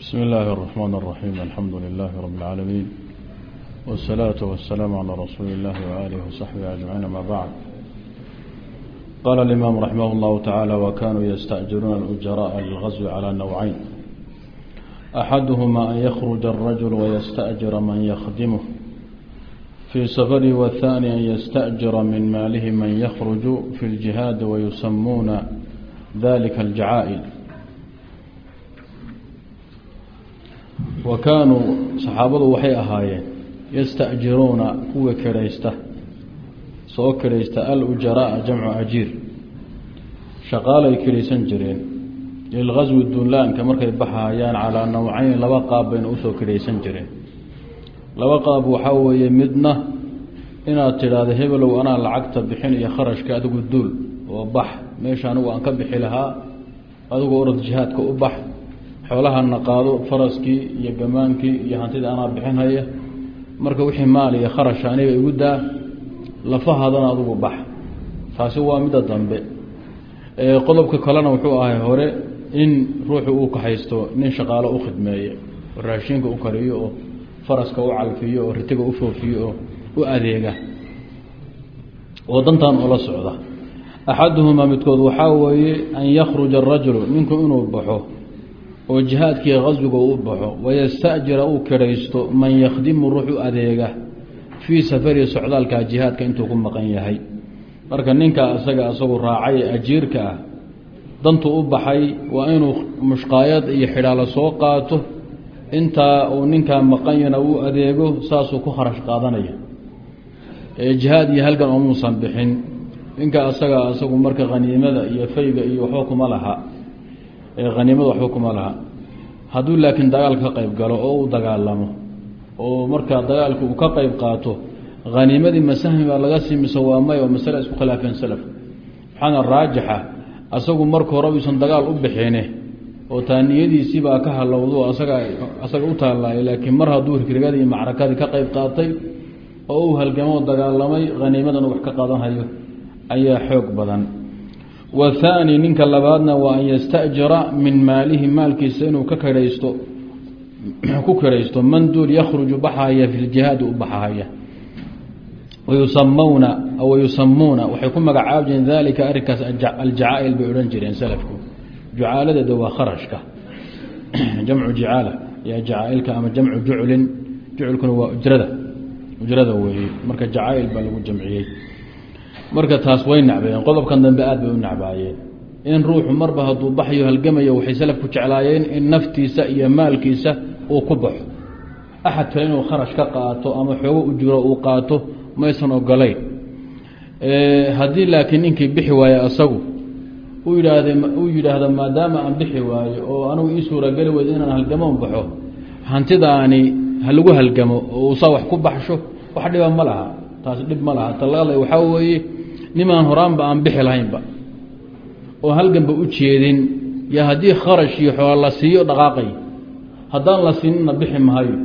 بسم الله الرحمن الرحيم الحمد لله رب العالمين والصلاة والسلام على رسول الله وآله وصحبه أجمعين ما بعد قال الإمام رحمه الله تعالى وكانوا يستأجرون الأجراء للغزو على نوعين أحدهما أن يخرج الرجل ويستأجر من يخدمه في سفره والثاني أن يستأجر من ماله من يخرج في الجهاد ويسمون ذلك الجعائل wa kaanuu saxaabadu waxay ahaayeen yasta'jiruuna kuwa kiraysta soo kiraysta al-ujaraa jamcu ajiir shaqaalay kiraysan jireen lilgaswi duulaanka markay baxahayaan calaa nawcayn laba qaab bayna u soo kiraysan jireen laba qaab waxaa weeye midna inaad tidhaahdo hebelow anaa lacagta bixin iyo kharashka adigu duul oo bax meesha anigu aan ka bixi lahaa adigu orod jihaadka u bax xoolahana qaado faraskii iyo gamaankii iyo hantida anaa bixinhaya marka wixii maal iyo kharasha aniga igu daa lafahaadana adugu bax. Taasi waa midda dambe. Qodobka kalena wuxuu ahay hore in ruuxu uu kaxaysto nin shaqaalo u khidmeeya oo raashinka u kariyo oo faraska u calfiyo oo ritiga u foofiyo oo u adeega. Oo dantan ula socda. Axaduhumaa midkood waxaa weeye an yakhruja arajulu ninku inuu baxo oo jihaadkii qaswiga u baxo wayasta'jira uu kiraysto man yakhdimu ruux adeega fii safarihi socdaalka jihaadka intuu ku maqan yahay. Marka ninka isaga isagu raacay ajiirka ah dantuu u baxay waa inuu mushqaayad iyo xidhaalo soo qaato intaa uu ninkaa maqanyana uu adeego saasuu ku kharash qaadanaya. Jihaad iyo halgan oomuusan bixin. Ninka isaga isagu marka khaniimada iyo fayga iyo waxba kuma laha haniimada waxba kuma laha. Hadduu laakiin dagaalka ka qayb galo oo uu dagaalamo oo markaa dagaalka uu ka qayb qaato haniimadii masahmi baa laga sii mise waa may oo masale isku khilaafeen salaf. Maxaana raajixa asagu marka hore uusan dagaal u bixine oo taaniyadiisiibaa ka halowdo asaga asaga u taalaay laakiin mar hadduu hirkrigadii macrakadii ka qayb qaatay oo uu halgamo dagaalamay haniimadana wax ka qadanhayo ayaa xoog badan wthaani ninka labaadna waa an yasta'jira min maalihi maalkiisa inuu ka kiraysto ku kiraysto man duul yakhruju baxaya fi ljihaadi u baxahaya wayusamawna wayusamuuna waxay ku magacaabi jireen dalika arrinkaas aljacaa'il bay odhan jireen salafku. Jucaaladeeda waa kharashka. Jamcu jicaala yaa jacaailka ama jamcu juclin juclkuna waa ujrada. Ujrada weeye. Marka jacaa'il baa lagu jamciyey marka taas way nacbayeen. Qodobkan dambe aad bay u nacbaayeen. In ruuxu marba hadduu baxyo halgamayo waxay salafku jeclaayeen in naftiisa iyo maalkiisa uu ku baxo. Axad kale inuu kharash ka qaato ama xoogo ujuro uu qaato maysan ogolayn. Haddii laakiin ninkii bixi waaye asagu uu yidhaahdo maadaama aan bixi waayo oo anugu ii suurageli weydo inaan halgamoon baxo hantidaani ha lagu halgamo oo uusaa wax ku baxsho wax dhiba ma laha. Taasi dhib ma laha. Talaala waxaa weeye nimaan horaanba aan bixi lahaynba. oo halganba u jeedin yo haddii kharash iyo xoola la siiyo dhaqaaqay haddaan la siinina bixi mahayo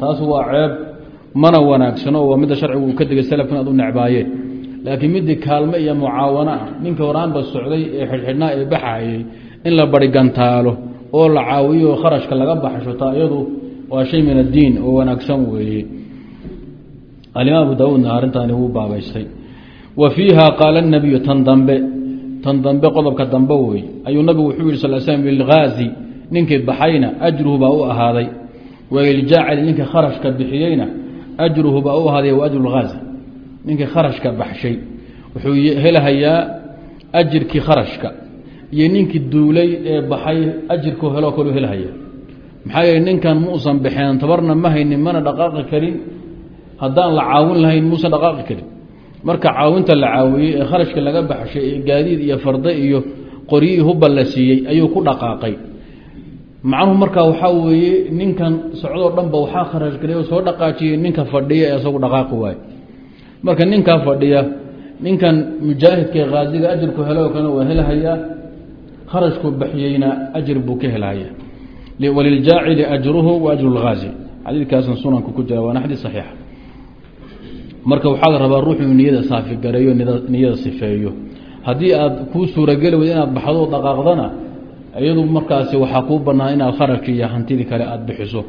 taas waa ceeb mana wanaagsano waa midda sharcigu uu ka degay salafku inaad u necbaayeen laakiin midii kaalme iyo mucaawana ah ninka horaanba socday ee xidhxidhnaa ee baxayey in la barigantaalo oo la caawiyo kharashka laga baxsho taa iyadu waa shay min addiin oo wanaagsan weeye. Alimaam abu daawuudna arrintaani wuu baabaystay wa fiiha qaala nabiyu tan dambe tan dambe qodobka dambe wey. Ayuu nabigu wuxuu yihi sal slm lilghaazi ninkii baxayna ajruhu baa u ahaaday. Waliljacali ninkii kharashka bixiyeyna ajruhu baa u ahaaday wa ajru lghaazi ninkii kharashka baxshay wuxuu helahayaa ajirkii kharashka iyo ninkii duulay ee baxay ajirku heloo kalu helhaya maxaa yeele ninkan muusan baxeen tabarna ma haynin mana dhaqaaqi karin. Haddaan la caawin lahayn muusan dhaqaaqi karin marka caawinta la caawiyey ee kharashka laga baxshay ee gaadiid iyo farde iyo qoryihii hubba la siiyey ayuu ku dhaqaaqay. Macnuhu markaa waxaa weeye ninkan socdoo dhanba waxaa kharash galay oo soo dhaqaajiyey ninka fadhiya ee isagu dhaqaaqi waayo marka ninkaa fadhiya ninkan mujaahidka khaasiga ajirku helo kalena waa helhayaa kharashku baxyeyna ajir buu ka helhaya waliلjaacili ajruhu wa ajru اlghaazi xadiidkaasan sunanka ku jira waana xadiid saxiixa marka waxaa la rabaa ruuxuu niyada saafigareeyo niyada sifeeyo. Haddii aad kuu suurageli weyd inaad baxdo dhaqaaqdana iyadu markaasi waxaa kuu banaan inaad kharajkii iyo hantidii kale aada bixiso.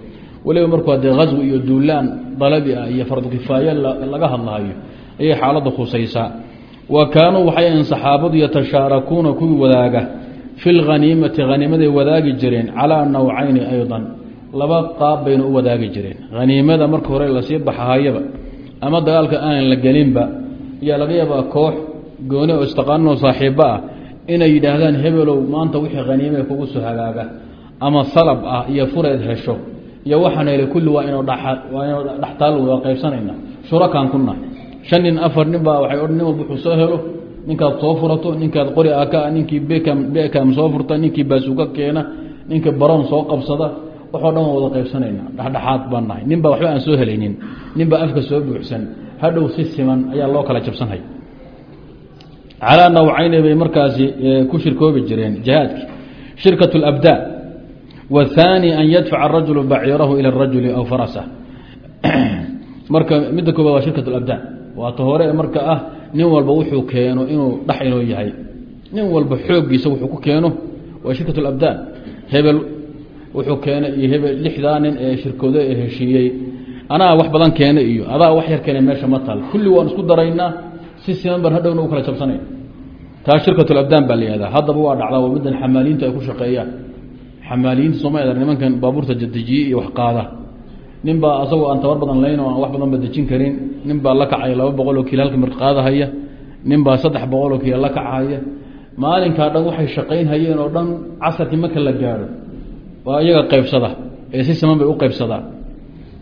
Weliba markuu dee haswi iyo duulaan dalabi ah iyo fardukifaaye laga hadlahayo ayay xaaladda khusaysaa. Wa kaanuu waxay ahayn saxaabadu yatashaarakuuna kuwii wadaaga. Fi lhaniimati haniimaday wadaagi jireen calaa nawcayni aydan. Laba qaab bayna u wadaagi jireen. Haniimada marka hore la sii baxahayaba ama dagaalka aanan la gelinba ayaa laga yaabaa koox gooni oo istaqaanoo saaxiibo ah inay yidhaahdaan hebelow maanta wixii haniime kugu soo hagaaga ama salab ah iyo fureed hesho iyo waxaan helay kulli waa inu waa inu dhextaal waa qaybsanayna. Shurakaan ku nahay. Shan nin afar nin baa waxay odhan nin wuxuu soo helo? Ninkaad soo furato? Ninkaad qori aka ninkii bekam bekam soo furta? Ninkii baasuuka keena? Ninkii baroon soo qabsada? Waxoo dhan waa wada qaybsanayna. Dhexdhexaad baan nahay. Nin baa waxba aan soo helaynin ninbaa afka soo buuxsan hadhow si siman ayaa loo kala jabsanhay. Calaa nawcayni bay markaasi ku shirkoobi jireen jihaadki. Shirkat اlabdaa wاthaani an yadfaca arajulu baciirahu ila rajuli aw farasah marka midda koobaad waa shirkat labdaa waata hore marka ah nin walba wuxuu keeno inuu dhaxinoo yahay. Nin walba xooggiisa wuxuu ku keeno waa shirkat labdaa hebel wuxuu keena iyo hebel lixdaa nin ee shirkooda ee heshiiyey anaa wax badan keena iyo adaa wax yar keena meesha ma taal. Kulli waan isku daraynaa si siman ban hadhowna u kala jabsanay taa shirkatulabdaan baa la haddaba waa dhacdaa waa middan xamaaliyiintu ay ku shaqeeyaan. Xamaaliyiinta soomaalida nimankan baabuurta dejiye iyo wax qaada. Nin baa asagoo aan tabar badan layn oo aan wax badan ba dejin karin. Nin baa la kacaya laba boqol oo kiilo halka mir qaadahaya. Nin baa saddex boqol oo kiilo la kacahaya maalinkaa dhan waxay shaqayn hayeen oo dhan casarkii marka la gaadho. Waa iyaga qaybsada ee si siman bay u qaybsadaan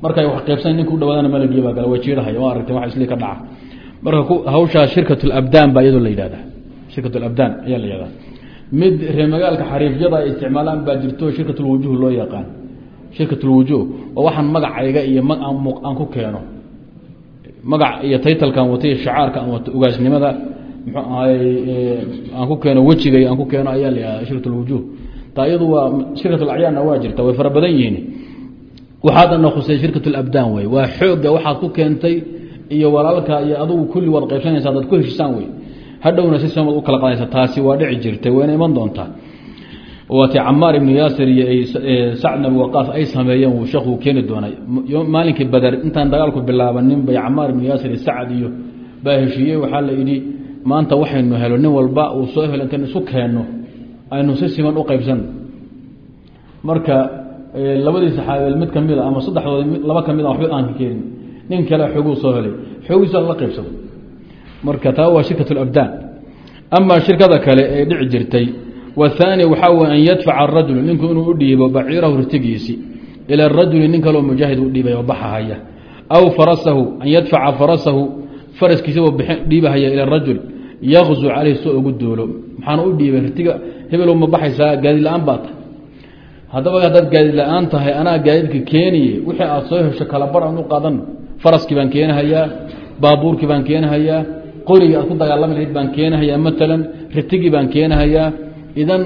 markay wax qaybsan ninka u dhawaadana malagii baa gala wajiirahaya waa aragtay wax isli ka dhaca. Marka hawshaa shirkat labdaan baa iyadoo la yidhahdaa shirkat labdaan ayaa la yihahdaa mid reer magaalka xariifyada ay isticmaalaan baa jirto shirkat lwujuh loo yaqaan. Shirkat lwujuh oo waxaan magacayga iyo aan ku keeno. Magac iyo taytalkan watay shacaarka aan wato ugaasnimada ahay aan ku keeno wejigay aan ku keeno ayaa la yihahdaa shirkat lwujuh taa iyadu waa shirkat alacyaanna waa jirta way fara badan yihiin waxaadana khusay shirkat labdaan wey waa xooga waxaad ku keentay iyo walaalka iyo adugu kulli waad qaybsanaysa adaad ku heshisaan wey hadhowna si samad u kala qadaysa taasi waa dhici jirtay wayna iman doontaa. Waati camaar ibnu yaasir iyo sacd abi waqaas ay sameeyeen wuu sheekhu keeni doonay. Maalinkii bader intaan dagaalku bilaabanin bay camaar ibnu yaasir iyo sacd iyo baa heshiiyey la yidhi maanta waxaynu helo nin walba uu soo helo isu keenno aynu si siman u qaybsano marka labadii saxaabiyeed mid ka mid a ama saddexdooda laba ka mid a waxba aan ka keenin. Nin kale xooguu soo helay. Xoogiisa la qaybsado. Marka taa waa shirkat labdaan amaa shirkada kale ee dhici jirtay wahaani waxaa wey an yadfaca arajulu ninku inuu u dhiibo baciirahu ritigiisi ila rajuli nin kaleo mujaahid u dhiibay oo baxahaya. Aw farasahu an yadfaca farasahu faraskiisao dhiibahaya ila rajul yakzu caleyh soo ugu duulo. Maxaana u dhiibay ritiga hebelow ma baxaysaa gaadid la'aan baa tahay haddaba haddaad gaadid la'aan tahay anaa gaadidka keeniye wixii aad soo hesho kala bar aan u qaadan. Faraskii baan keenahayaa baabuurkii baan keenahayaa qorigii aad ku dagaalami lahayd baan keenahayaa matalan ritigii baan keenahayaa. Idan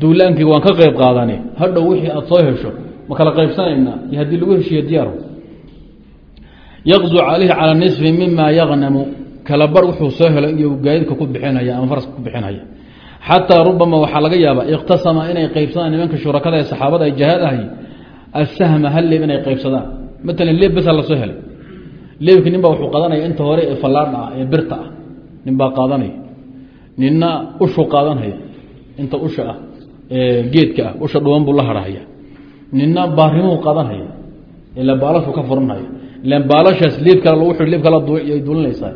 duulaankii waan ka qayb qaadane hadhow wixii aad soo hesho ma kala qaybsanayna iyo haddii lagu heshiiyo diyaaro yaqzu calayhi calaa nisfi mima yagnamu kala bar wuxuu soo helo iyo gaadidka ku bixinaya ama faraska ku bixinaya xataa rubama waxaa laga yaabaa ikhtasama inay qaybsadaan nimanka shurakada ee saxaabada ay jahaadahay asahma hal leeb inay qaybsadaan. Matalan leeb besa la soo helay. Leebki nin baa wuxuu qaadanaya inta hore ee fallaadha ah ee birta ah. Nin baa qaadanaya. Ninna ushuu qaadanaya inta usha ah ee geedka ah usha dhuban buu la harhaya ninna baarimuhu qaadanhaya ila baalashu ka furanhaya ilan baalashaas leeb kale lagu xidh leeb kale ay duulinaysaa.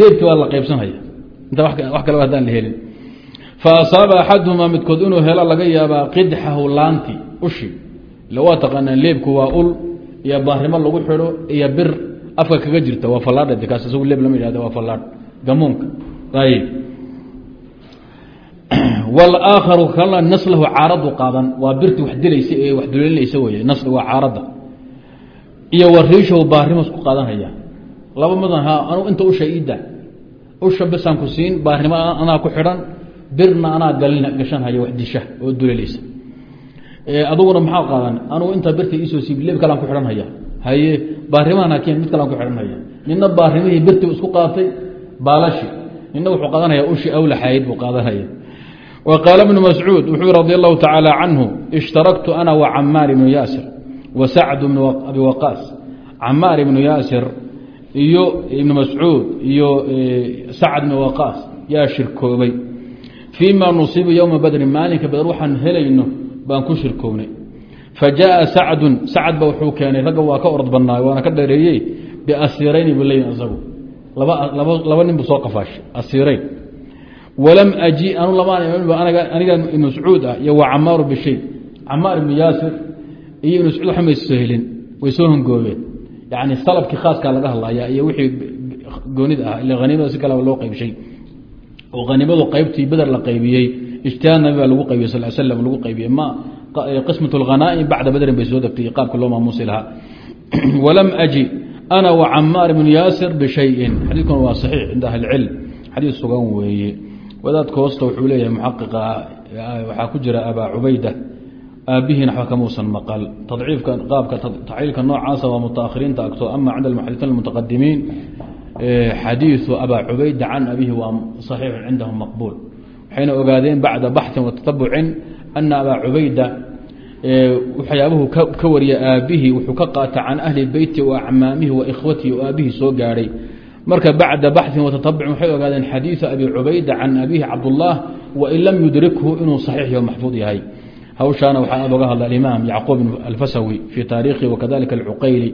Leebki baa la qaybsanhaya inta wax kaleba haddaan la helin fa asaaba axaduhumaa midkood inuu helo laga yaabaa qidxahu laanti ushi. Ila waa taqaanaan leebku waa ul iyo baarimo lagu xidho iyo bir afka kaga jirta waa fallaadh kaas isagu leeb lama yihahda waa fallaadh. Gamuunka. Ayib. Walaakharu kalna naslahu caaradu qaadan waa birti wax dilaysa ee wax dulelinaysa wey nasli waa caaradda iyo wariishahu baarimas ku qaadanhaya laba midan ha anu inta ku siin birna anaa gashanhaya wax disha oo dulelaysa aduguna maxaa qaadan? Anugu intaa birta iisoo siib leeb kalaan ku xidhanhaya haye baarimahan haken mid kalaan ku xidhanhaya nina baarimihii birti isku qaatay baalashi. Nina wuxuu qaadanaya ushi awlaxayd buu qaadanaya qaala bnu mascuud wuxuu radi allahu tacaala canhu ishtaraktu ana wa camaar ibnu yaasir wa sacd bnu abi waqaas. Camaar ibnu yaasir iyo ibnu mascuud iyo sacd ibnu waqaas. Yaa shirkoobay fii ma nusiibu yowma badrin maalinka badr waxaan helayno baan ku shirkownay. Fa jaءa sacdun sacd ba wuxuu keenay ragga waa ka orod badnaay waana ka dheereeyey biasirayni buleyn isagu laba nin bu soo qafaashay asirayn walam aji anu lamaan aniga ibnu mascuud ah iyo wa camaaru bishay camaar ibnu yaasir iyo ibnu mascuud waxma soo helin way soo hongoobeen yani salabkii khaaskaa laga hadlaya iyo wixii goonid ah oo haniimadu qaybtii beder la qaybiyey ijtihaad nabi baa lagu qaybiyey sal slam lagu qaybiyey. Ma qismat اlghanaa'im bacda badrin bay soo degtay qaabka loo maamuusi lahaa. Walam aji ana wa camaar ibnu yaasir bishayin xadiidkuna waa saxiix cinda ahli xadiid sugan weeye. Wadaadka hoosta wuxuu leeyahay muxaqiqa waxaa ku jira abaa cubayda. Aabihiina waxba kamuusan maqal. Tadciifka qaabka tacliilka noocaasa waa mutaahiriinta agto. Ama cinda almuxadisiin almutaqadimiin xadiiثu abaa cubayda can abihi waa صaxiixu cindahum maqbuul waxayna ogaadeen bacda baxثin watatabucin ana abaa cubayda waxyaabuhu ka wariya aabihii wuxuu ka qaata can ahli beyti wa acmaamihi wa ikhwatihi oo aabihii soo gaadhay marka bacda baxثin watatabucin waxay ogaadeen xadiiثu abi cubayda can abihi cabdالlah wain lam yudrikhu inuu صaxiix yo maxfuud yahay hawshaana waxaa aad oga hadla alimaam yacquub alfasawi fii taariikhi wakadalika alcuqayli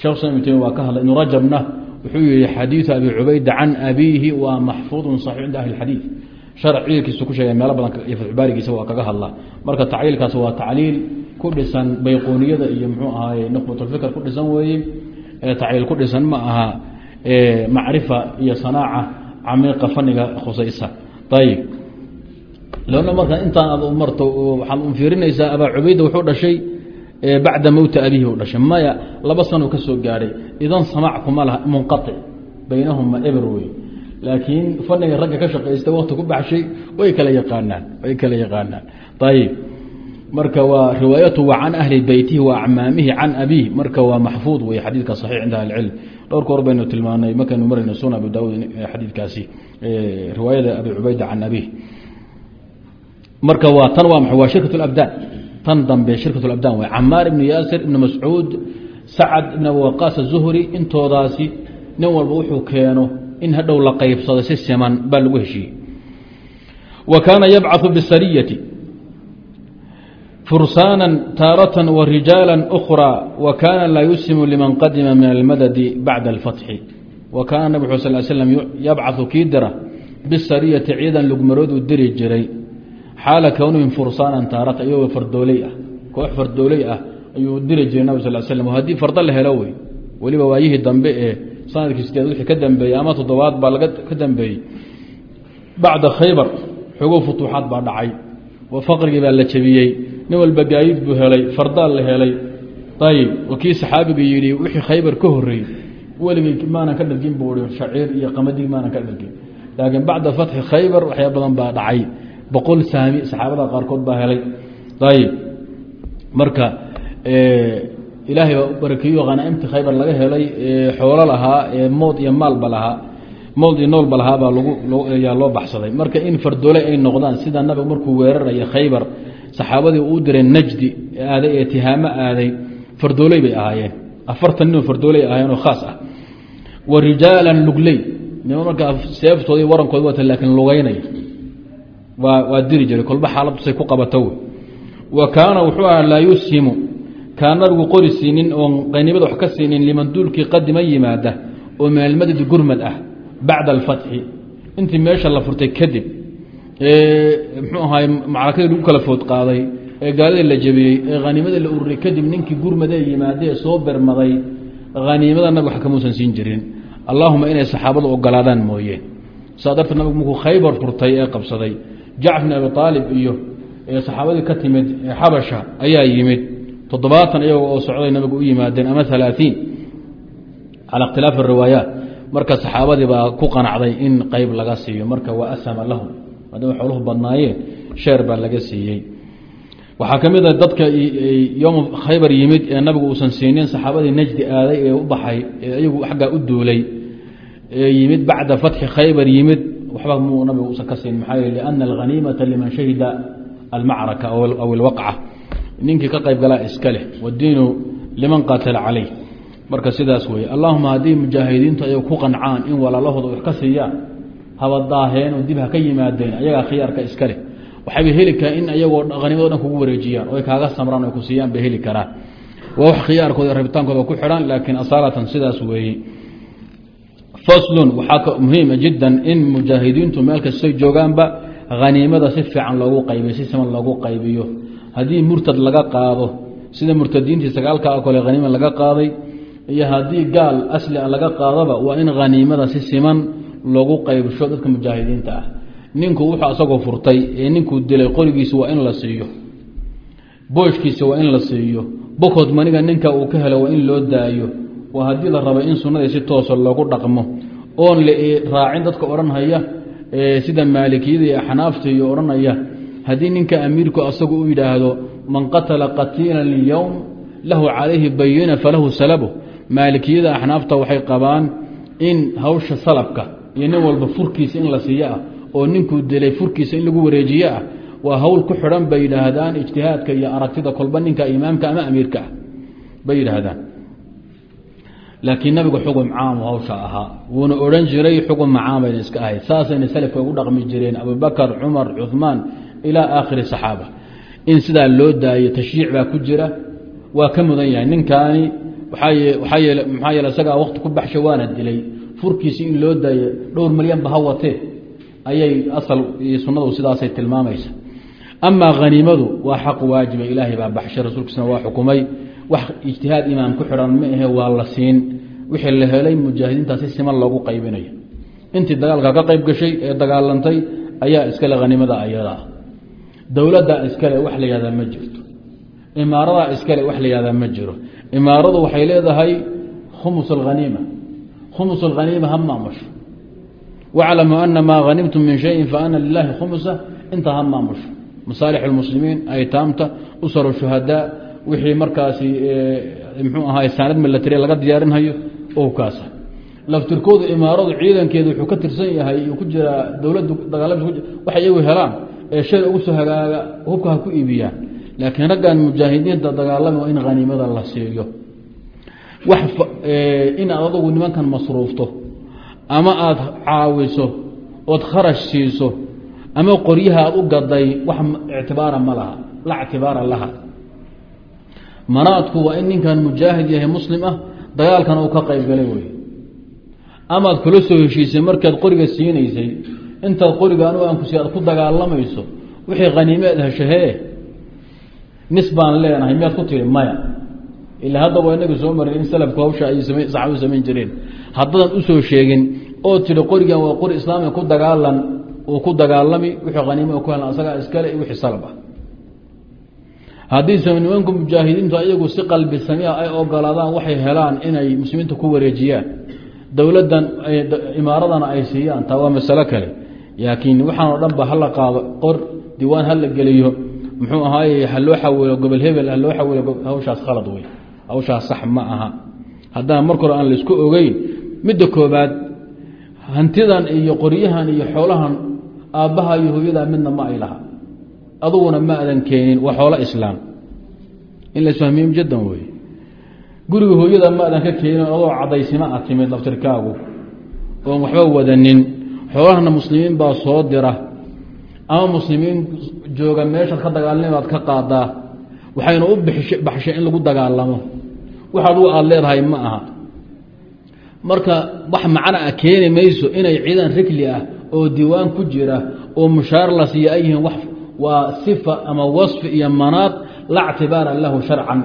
shekh sm ibn tamiya waa ka hadla ibnu rajabna wuxuu yihi xadiiثu abi cubayda can abiihi waa maxfuuظu صaxiix cinda ahli اxadiiث sharc ciilkiisu ku sheegay meelo badan iyo fatxubaarigiisa waa kaga hadla marka tacliilkaas waa tacliil ku dhisan bayquuniyada iyo mxuu ahaaye nuqbatulfikr ku dhisan weeye tacliil ku dhisan ma aha macrifa iyo sanaaca camiiqa faniga khusaysa ayib lana marka intaan aad marto waxaad un fiirinaysaa abaa cubayda wuxuu dhashay bacda mowti abihi dhashay. Maya laba sano ka soo gaadhay idan samaac kuma laha munqaطic baynahuma eber wey laakiin faniga ragga ka shaqaysta wakti ku baxshay way kala yaqaanaan way kala yaqaanaan. Ayib marka waa riwaayatu waa can ahli beytihi wa acmaamihi can abiih marka waa maxfuud wey xadiidka saxiix cinda ahli cilm dhowr ka hor baynu tilmaanay markaynu marayno sunan abu daawud xadiidkaasi. Riwaayada abi cubayda can abiih marka waa tan waa ma waa shirkat اabdaan tan dambe shirkat اabdaan w camaar ibnu yaasir ibn mascuud sacad ibn abi waqaas aلzuhri intoodaasi nin walba wuxuu keeno in hadhow la qaybsado si siman baa lagu heshiiyey wa kaana yabcaثu bsariyati fursaana taaratan wa rijaala أkhrى wa kaana laa yuslimu liman qadima min almadadi bacda اlfatxi wa kaana nabig sal slm yabcaثu kii dira bisariyati ciidan lugmarooduu diri jiray xaala kownihim fursaanan taarata iyagoo fardooley ah. Koox fardooley ah ayuu diri jiray nabig sal slm haddii fardo la helo wey weliba waayihii dambe ee sannadkii sideed wixii ka dambeeyey ama toddobaad baa ka dambeeyey. Bacda khaybar xogoo futuuxaad baa dhacay. Faqrigii baa la jebiyey. Nin walba gaayid buu helay fardaa la helay. Ayib oo kii saxaabiga yidhi wixii khaybar ka horreeyey weligii maanan ka dhargin buu i shaciir iyo qamadii maanan ka dhargin laakiin bacda fatxi khaybar waxyaa badan baa dhacay boqol saami saxaabada qaarkood baa helay. Ayib marka ilaahay baa u barakeeyo khanaa'imtii khaybar laga helay xoolo lahaa mood iyo maalba lahaa mood iyo noolba lahaa baa laguyaa loo baxsaday. Marka in fardooley ay noqdaan sida nabigu markuu weeraraya khaybar saxaabadii uu diray najdi aaday ee tihaamo aaday fardooley bay ahaayeen. Afartan ninoo fardooley ahaayeen oo khaas ah. Wa rijaalan lugley. Nima markaa seeftoodii warankoodi wata laakiin lugeynaya waa diri jiray. Kolba xaaladusay ku qabato wa kaana wuxuu ahaa laa yushimu kaan nabigu qori siinin oon qaynimada wax ka siinin liman duulkii qadima yimaada oo min gurmad ah bacda alfatxi. Intii meesha la furtay kadib mxuu ahaay macrakadii lagu kala food qaaday ee gaaladii la jebiyey ee haniimada la ururay kadib ninkii gurmadee yimaadee soo bermaday haniimada nabig wax kamuusan siin jirin. Allaahuma inay saxaabadu ogolaadaan mooye. Saa darteed nabigu markuu khaybar furtay ee qabsaday jacfar bin abi aalib iyo saxaabadii ka timid xabasha ayaa yimid. Toddobaatan iyagoo oo socday nabigu u yimaadeen ama alaaiin calaa marka saxaabadii baa ku qanacday in qeyb laga siiyo. Marka waasama lahum. Maadaama xooluhu badnaayeen. Sheer baa laga siiyey. Waxaa ka mid a dadka yowma khaybar yimid ee nabigu uusan siinin saxaabadii najdi aaday ee u baxay ee iyagu u duulay. Ee yimid bacda fatxi khaybar yimid waxba muu nabigu usan ka siin. Maxaa yeel liana alghaniimata liman shahida almacraka aw alwaqca ninkii ka qayb galaa iska leh wadiinu liman qaatala caleyh marka sidaas weeye allahuma haddii mujaahidiintu ay ku qancaan in walaalahooda wax ka siiyaan habadaaheen oo dib ha ka yimaadeen ayagaa khiyaarka iska leh. Waxayba heli karaan in ayagoo haniimado dhan kugu wareejiyaan oy kaaga samraan oy ku siiyaan bay heli karaan. Waa wax khiyaarkooda rabitaankooda ku xidhan laakiin asaalatan sidaas weeye faslun waxaa muhiima jiddan in mujaahidiintu meel kastay joogaanba haniimada si fiican loogu qaybiyo si siman loogu qaybiyo haddii murtad laga qaado sida murtadiintii sagaalka oo kale haniima laga qaaday iyo haddii gaal asli a laga qaadaba waa in haniimada si siman loogu qaybsho dadka mujaahidiinta ah ninku wuxuu asagoo furtay ee ninkuu dilay qorigiisa waa in la siiyo booshkiisa waa in la siiyo bokod maniga ninka uu ka helo waa in loo daayo waa haddii la raba in sunnadii si toosa loogu dhaqmo oon la raacin dadka odhanhaya sida maalikiyada iyo axnaafta iyo odhanaya haddii ninka amiirku asagu u yidhaahdo man qatala qatiilan lyowm lahu calayhi bayina falahu salabu. Maalikiyada axnaafta waxay qabaan in hawsha salabka iyo nin walba furkiisa in la siiyo ah oo ninkuu dilay furkiisa in lagu wareejiye ah waa hawl ku xidhan bay yidhaahdaan ijtihaadka iyo aragtida kolba ninka imaamka ama amiirka ah bay yidhaahdaan laakiin nabigu xugum caamu hawsha ahaa. Wuuna odhan jiray xugum macaam bayna iska ahayd. Saasayna salafka ugu dhaqmi jireen abubakar cumar cuhmaan ilaa aakhiri saxaaba. In sidaa loo daayo tashyiic baa ku jira. Waa ka mudan yahay. Ninkaani maxaa yeele isagaa wakti ku baxsha waana dilay. Furkiisi in loo daayo dhowr milyanba ha watee. Ayay asal iyo sunnadu sidaasay tilmaamaysa. Amaa haniimadu waa xaq waajiba ilaahay baa baxshay. Rasuulkiisna waa xukumay wax ijtihaad imaam ku xidhan ma ahe waa la siin. Wixii la helay mujaahidiintaa si siman loogu qaybinayo. Intii dagaalka ka qayb gashay ee dagaalantay ayaa iskale haniimada ayadaa. Dowladdaa iskale wax la yihahdaa ma jirto. Imaaradaa iskale wax la yihahdaa ma jiro. Imaaradu waxay leedahay khumus alhaniima khumus alhaniima ha maamusho waclamuu ana maa hanimtum min shayin faana lilaahi khumusa intaa ha maamusho masaalix almuslimiin aytaamta usar shuhadaa wixii markaasi mxuu ahaay saanad milatary laga diyaarinhayo oo kaasa. Laftirkooda imaaradu ciidankeeda wuxuu ka tirsan yahay ku jiraa dowladdu dagaalami waxay iyagu helaan ee shay ugu soo hagaaga hubka ku iibiyaan. Laakiin raggan mujaahidiinta dagaalami waa in haniimada la siiyo. Wax inaad adugu nimankan masruufto ama aada caawiso ood kharash siiso ama qoryaha aad u gaday wax ictibaara ma laha la ictibaara laha manaadku waa in ninkan mujaahid yahay muslim ah dagaalkana uu ka qayb galay wey amaad kula soo heshiisay markaad qoriga siinaysay intaad qoriga anugu aan kusi aad ku dagaalamayso wixii khaniimeed heshahee nis baan leenahay miyaad ku tiri maya. Ilaa haddaba inaga soo marin in salafku hawsha ay saxaabadu samayn jireen. Haddaadan u soo sheegin oo tiri qorigan waa qori islaamiga ku dagaalan uu ku dagaalami wixii khaniime ku helan asagaa iskale iyo wixii salab ah haddiise nimanku mujaahidiintu ayagu si qalbi samia ay ogolaadaan waxay helaan inay muslimiinta ku wareejiyaan. Dowladdan imaaradana ay siiyaan taa waa masalo kale. Laakiin waxaan oo dhan hala qaado qor diiwaan hala geliyo. Muxuu ahaaye haloo xawilo gobol hebel haloo xawilo hawshaas khalad wey hawshaas sax ma aha. Haddana marka hore aan la isku ogeyn midda koobaad hantidan iyo qoryahan iyo xoolahan aabbaha iyo hooyadaa midna ma ay laha aduguna ma adan keenin waa xoolo islaam. In lasfahmiye jaddan wey guriga hooyada ma adan ka keenin adoo cadaysima a timid laftirkaagu. Oon waxba wadanin. Xoolahana muslimiin baa soo dira. Ama muslimiin jooga meeshaad ka dagaalamaad ka qaadaa. Waxayna u baxshay in lagu dagaalamo. Wax adugu aada leedahay ma aha. Marka wax macna a keeni mayso inay ciidan rigli ah oo diiwaan ku jira oo mushaar la siiya ay yihiin wax waa sifa ama wasfi iyo manaad la ctibaara lahu sharcan.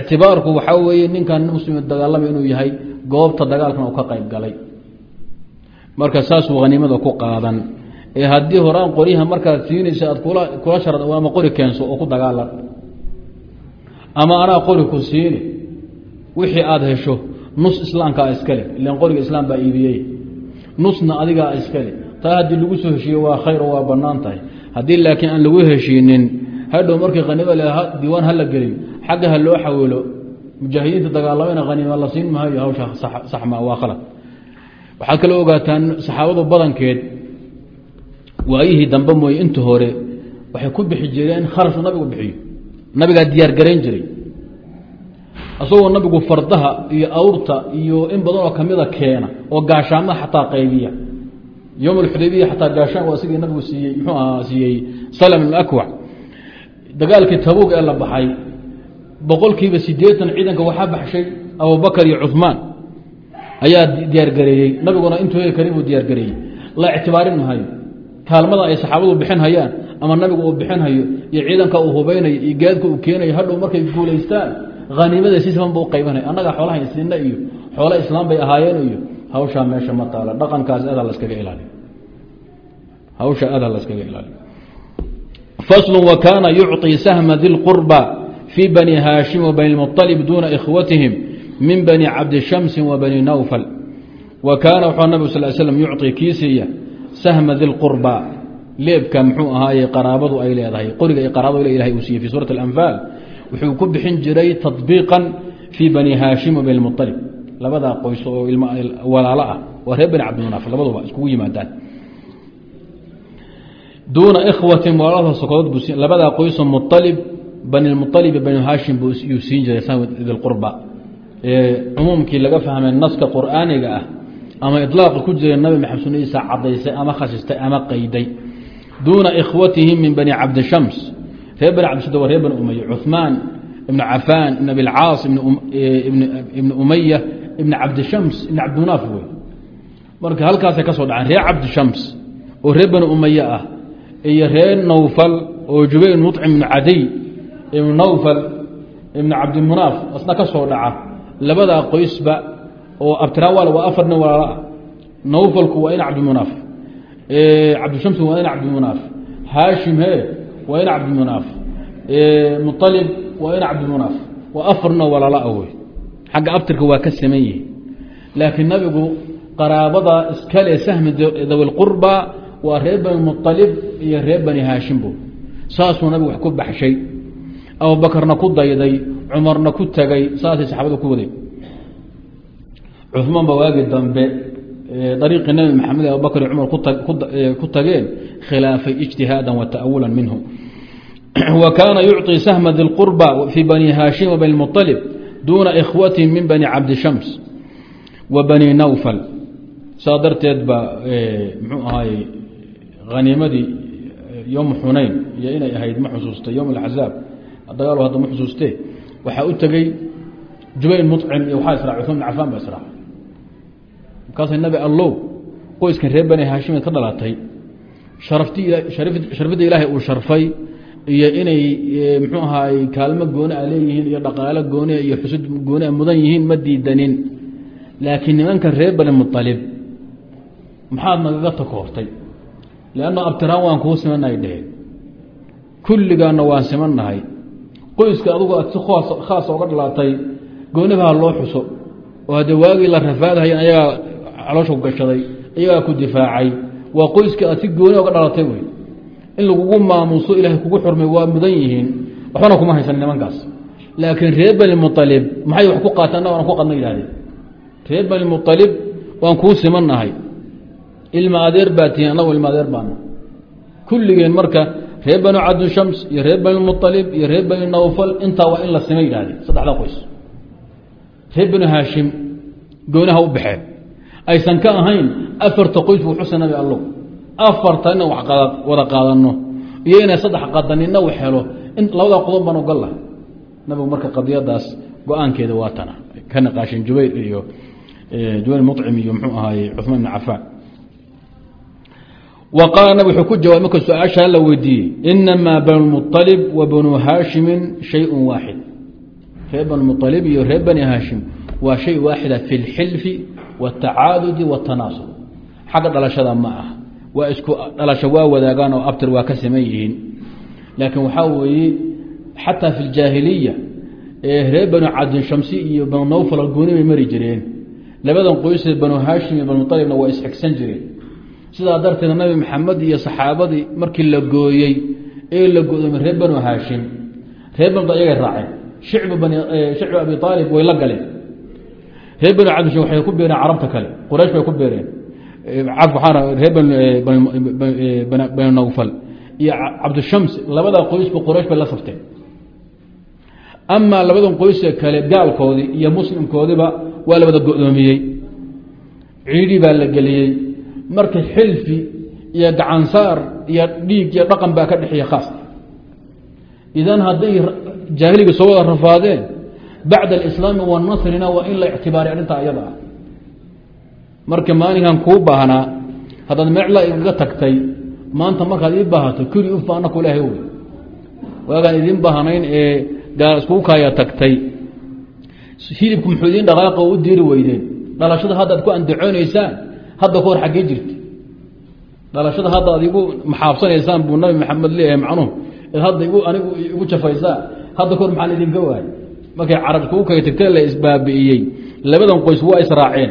Ictibaarku waxaa weeye ninkan muslim dagaalamay inuu yahay goobta dagaalkan uu ka qayb galay. Marka saasuu haniimada ku qaadan. Ee haddii horaan qoryaha markaad siinaysa aad kula shar ama qori keenso oo ku dagaalan ama anaa qori ku siini wixii aada hesho nus islaamkaa iskale ilan qoriga islaam baa iibiyey. Nusna adigaa iskale taa haddii lagu soo heshiiye waa khayr waa bannaan tahay haddii laakiin aan lagu heshiinin hadhow markii khaniima diiwaan hala gelin. Xagga ha loo xawilo. Mujaahidiinta dagaalamayna khaniima la siin maayo hawsha sax ma waa khalad. Waxaad kala ogaataan saxaabadu badankeed waayihii dambe mooye inta hore waxay ku bixi jireen kharashu nabigu bixiyo. Nabigaa diyaargarayn jiray. Isagoo nabigu fardaha iyo awrta iyo in badan oo kamida keena oo gaashaamaha xataa qaybiya yowm alxudaybiya xataa gaashaan waa sigii nabigu siiyey muxuu ahaa siiyey salm ibn akwac dagaalkii tabuug ee la baxay boqolkiiba sideetan ciidanka waxaa baxshay abubakar iyo cuثmaan ayaa diyaargareeyey nabiguna intuu heli karin buu diyaargareeyey la ictibaarin mahayo kaalmada ay saxaabadu bixin hayaan ama nabigu uu bixin hayo iyo ciidanka uu hubaynayo iyo gaadka uu keenayo hadhow markay guulaystaan haniimada si siman buu qaybanaya annaga iyo xoolo islaam bay ahaayeen iyo hawshaa meesha ma taala dhaqankaas adaa laskaga ilaaliyo hawsha adaa laskaga ilaaliyo faslu wa kaana yucطi sahma di lqurba fii bani haashim wa bani lmuطalib duuna ikhwatihim min bani cabdishamsi wa bani nawfal wa kaana wuxuu nabig sal slm yucطi kii siiya sahma di lqurba leebka muxuu ahaaye qaraabadu ay leedahay qoriga ay qaraabadu ilahay uu siiyey fi suurati alanfaal wuxuu ku bixin jiray taطbiiqan fii bani haashim wa bani lmuطalib labadaa qoys oo walaalo ah waa reer bani cabdimanaaf labaduba iskugu yimaadaan. Duuna ikhwatin walaalada sokodood labadaa qoysoo mualib bani mualib bani haashim buu siin jiray sanidilqurba cumuumkii laga fahmay naska qur'aaniga ah ama ilaaqi ku jira nabi maxamed sunadiisa cadaysay ama khasistay ama qayday. Duuna ikhwatihim min bani cabdishams reer bani cabdishams waa reer bani umaya cuثmaan ibn cafaan ibn abilcaas ibn umaya ibn cabdishams ibn cabdimunaaf wey. Marka halkaasay ka soo dhaceen reer cabdishams oo reer bani umaya ah iyo reer nawfal oo jubayr muطcim ibn cadiy ibn nawfal ibn cabdimunaaf asna ka soo dhaca labadaa qoysba oo abtiraawal waa afar nin walaalo ah nawfalku waa ina cabdimunaaf cabdishamsi waa ina cabdimunaaf haashim he waa ina cabdimunaaf mualib waa ina cabdimunaaf waa afar nin ah wey xagga abtirka waa ka saman yihi laakiin nabigu qaraabada iskale sahmi dawilqurba waa reer bani mualib iyo reer bani haashimbo saasuu nabigu wax ku baxshay. Abubakarna ku dayday cumarna ku tagay saasay saxaabada ku waday. Cumaan ba waagi dambe dariiqii nabi maxamed abubakar iyo cumar ku tageen khilaafay ijtihaada wa ta'awula minhu wa kaana yucطi sahma di lqurba fii bani haashim bani mualib duuna ikhwatihim min bani cabdishams wa bani nawfal saa darteed ba muxuu ahaay haniimadii yowm xunayn iyo inay ahayd ma xusuustay yowm axzaab dagaal hadda ma xusuustee waxaa u tegey jubayr mucim iyo waxaa israa cumaan bin cafaan baa israa markaasay nabi allow qoyskan reer bani haashimeed ka dhalatay sharaftii sharafidda ilaahay uu sharfay iyo inay muxuu ahaay kaalmo gooni a leeyihiin iyo dhaqaalo goonia iyo xusud gooni a mudan yihiin ma diidanin. Laakiin nimankan reer bani mualib maxaad nagaga takoortay? Lanno abtiraan waan kuu simannahay dheheen. Kulligaanna waan simannahay. Qoyska adugu aad si khaasa oga dhalaatay goonibaha loo xuso. Oo haddee waagii la rafaadhayan ayagaa caloosha ku gashaday ayagaa ku difaacay. Waa qoyskii aad si gooni oga dhalatay wey in lagugu maamuuso ilaahay kugu xurmay waa mudan yihiin waxbana kuma haysan nimankaas. Laakiin reer bani mualib maxay wax ku qaateen annaga aan ku qadna yihahdeen reer bani waan kuu simannahay ilma adeer baa tihiin annagu ilma adeer baana. Kulligeen marka reer bani cabdishams iyo reer bani mualib iyo reer bani nawfal intaa waa in la sima yidhahdeen saddexda qoys. Reer bani haashim goonaha u baxeen. Aysan ka ahayn afarta qoys buu xusa nabi allow afarta inaan wax wada qaadano iyo inay saddex qadanina wax helo in labada qodob baan ogal laha nabigu marka qadiyadaas go-aankeeda waa tana ka naqaasheen jubayr iyo jubayr mucim iyo mxuu ahaaye cuثmaan ibn cafaan wa qaala nabig wuxuu ku jawaabay marka su-aashaa la weydiiyey inamaa banu mualib wa banu haashimin shayءu waaxid reer banu mualib iyo reer bani haashim waa shay waaxida fi اlxilfi wاtacaadudi wاtanaasub xagga dhalashada ma ah waa isku dhalasho waa wadaagaan oo abtir waa ka saman yihiin. Laakiin waxaa weeye xataa fi اljaahiliya reer banu cabdishamsi iyo banu nawfal gooni bay mari jireen. Labadan qoysee banu haashim iyo banu mualibna waa isxigsan jireen. Sidaa darteed nabi maxamed iyo saxaabadii markii la gooyey ee la godoomay reer banu haashim reer banu ayagay raaceen. Shicbu abi aalib way la galeen. Reer bani cabdi waxay ku beereen carabta kale quraysh bay ku beereen reer bani nawfal iyo cabdishams labada qoysba quraysh bay la safteen amaa labadan qoyse kale gaalkoodii iyo muslimkoodiiba waa la wada go-doomiyey. Ciidhi baa la geliyey. Marka xilfi iyo gacansaar iyo dhiig iyo dhaqan baa ka dhexeeya khaas idan hadday jaahiliga soo wada rafaadeen bacda alislaami wanasrina waa in la ictibaariy arrintaa iyada ah marka maalinkan kuu baahnaa haddaad meecla igaga tagtay maanta markaad ii baahato keli ufa ana wey waagaan idiin baahnayn ee gaal iskugu kaaya tagtay. Hilibku muxuu idiin dhaqaaqa u diiri weydeen. Dhalashada haddaad ku andacoonaysaan hadda ka hor xaggee jirta dhalashada hadda ad igu maxaabsanaysaan buu nabi maxamed leeyahay macnuhu hadda igu anigu igu jafaysaan hadda kahor maxaan idinka waayay markay carab iskugu kaya tagtee la isbaabi'iyey labadan qoys waa israaceen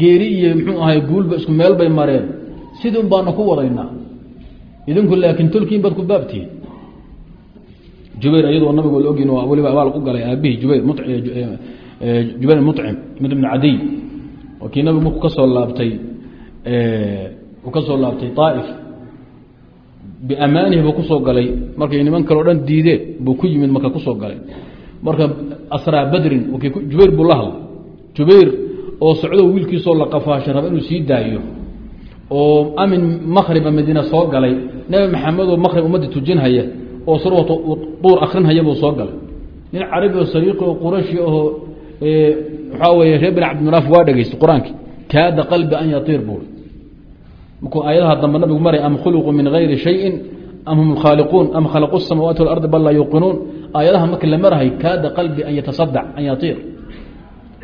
geeri iyo muxuu ahay guulba isku meel bay mareen. Sidii un baana ku wadaynaa idinku laakiin tolkiin baad ku baabtihiin jubayr iyadoo nabigo la ogyin weliba abaal u galay aabihii jubayr jubayr mucim ibn cadiy oo kii nabigu markuu ka soo laabtay uu ka soo laabtay aaif biamaanihi buu ku soo galay. Markay niman kale o dhan diideen buu ku yimid marka ku soo galay. Marka asraa badrin jubayr buu la hadlay. Jubayr oo socdo wiilkiisoo la qafaashay raba inuu sii daayo oo amin makriba madiina soo galay nabi maxamed oo makrib ummadda tujinhaya oo surwat duur akrinhaya soo galay. Nin carabi oo sariiqi oo qurashi ahoo waxaa weye reer bin cabdimanaaf waa dhegeystay qur'aanki kaada qalbi an yatiir buuri markuu aayadaha dambe nabigu maray am khuliquu min gayri shayin am hum khaaliquun am khalaqu samaawaati walardi bal laa yuuqinuun? Aayadaha marki la marahay kaada qalbi an yatasadac an yatiir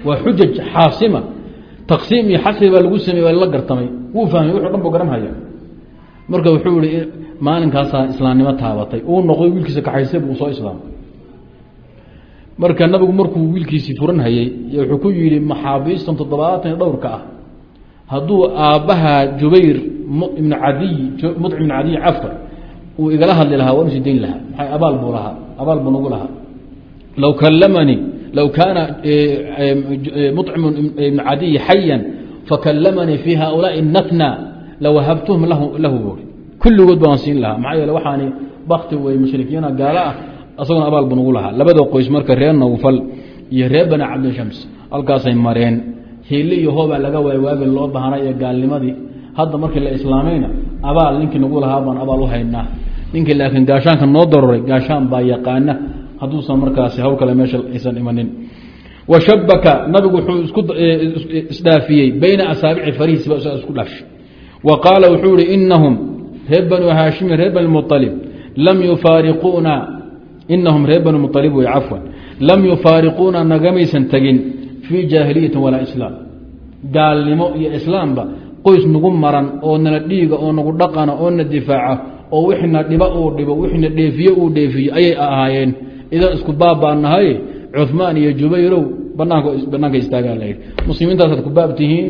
waa xujaj xaasima. Taqsiim iyo xasri baa lagu sameyey waa la gartamay. Wuu fahmay wuxuu dhan bu garanhaya marka wuxuu ihi maalinkaasaa islaamnimo taabatay. Uu noqday wiilkiisa kaxaysay buu soo islaamay marka nabigu markuu wiilkiisii furan hayey wuxuu ku yidhi maxaabiistan toddobaatan iyo dhowrka ah. Hadduu aabbaha jubayr ibn cadiy mucim ibn cadiy cafar uu igala hadli lahaa waan usi low kaana mucim ibn cadiy xayan fakalamanii fi haulaai natna lawahabtuhum lahu buuri kulligood baan siin lahaa maxaa yeele waxaani bakti wey mushrikiina gaalo ah asagona abaal buu nagu lahaa labada qoys marka reer nawfal iyo reer bani cabdishams halkaasay mareen hiili iyo hoobaa laga waay waagi loo bahanay ee gaalnimadii hadda markii la islaamayna abaal ninkii nagu lahaa baan abaal u haynaa ninkii laakiin noo daruray gaashaan yaqaana hadduusan markaasi hawl kale meesha aysan imanin. Washabaka nabigu wuxuu isku isdhaafiyey bayna asaabici farihiisba isku dhaafshay. Wa qaala wuxuu ihi inahum reer banu haashimin reer bani mualib lam yufaariquuna inahum reer bani mualib wey cafwan lam yufaariquuna nagamaysan tegin fii jaahiliyati walaa islaam. Gaalnimo iyo islaamba qoys nagu maran oo nala dhiiga oo nagu dhaqana oo na difaaca oo wixina dhiba uu dhibo wixina dheefiye uu dheefiye ayay ahaayeen idan isku baabaa nahay cumaan iyo jubayrow banaanka banaanka istaagaa la yidhi muslimiintaasaad ku baab tihiin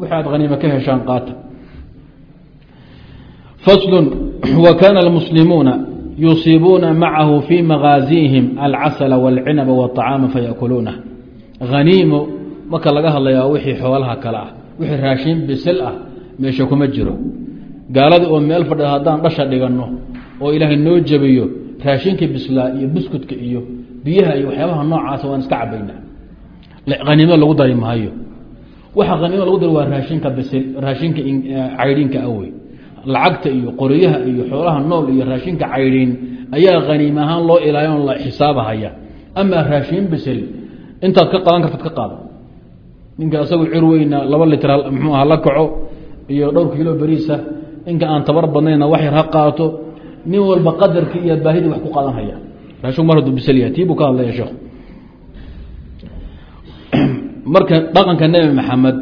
waxaad haniimo ka heshaan qaata faslu wa kaana almuslimuuna yusiibuuna macahu fii magaaziihim alcasla wاlcinaba wاطacaama fayakuluunah haniimo marka laga hadlayaa wixii xoolaha kale ah wixii raashin bisil ah meesha kuma jiro gaaladii oo meel fadhida haddaan dhasha dhiganno oo ilaahay noo jabiyo raashinka bislaa iyo buskudka iyo biyaha iyo waxyaabaha noocaasa waan iska cabaynaa haniimo lagu dari maayo. Waxa haniimo lagu dari waa raashinka bisil raashinka caydhinka awey lacagta iyo qoryaha iyo xoolaha nool iyo raashinka caydhiin ayaa haniim ahaan loo ilaayon la xisaabahaya amaa raashin bisil intaad ka qadan kartaad ka qaada ninka isagu cir weyna laba litr mxuu aha la kaco iyo dhowr kiilo beriisa inka aan tabar badnayna wax yar ha qaato nin walba qadarkii iyo baahidii wax ku qaadan haya raashinku mar haduu bisel yahay tii buu ka hadlaya sheekhu marka dhaqanka nebi maxamed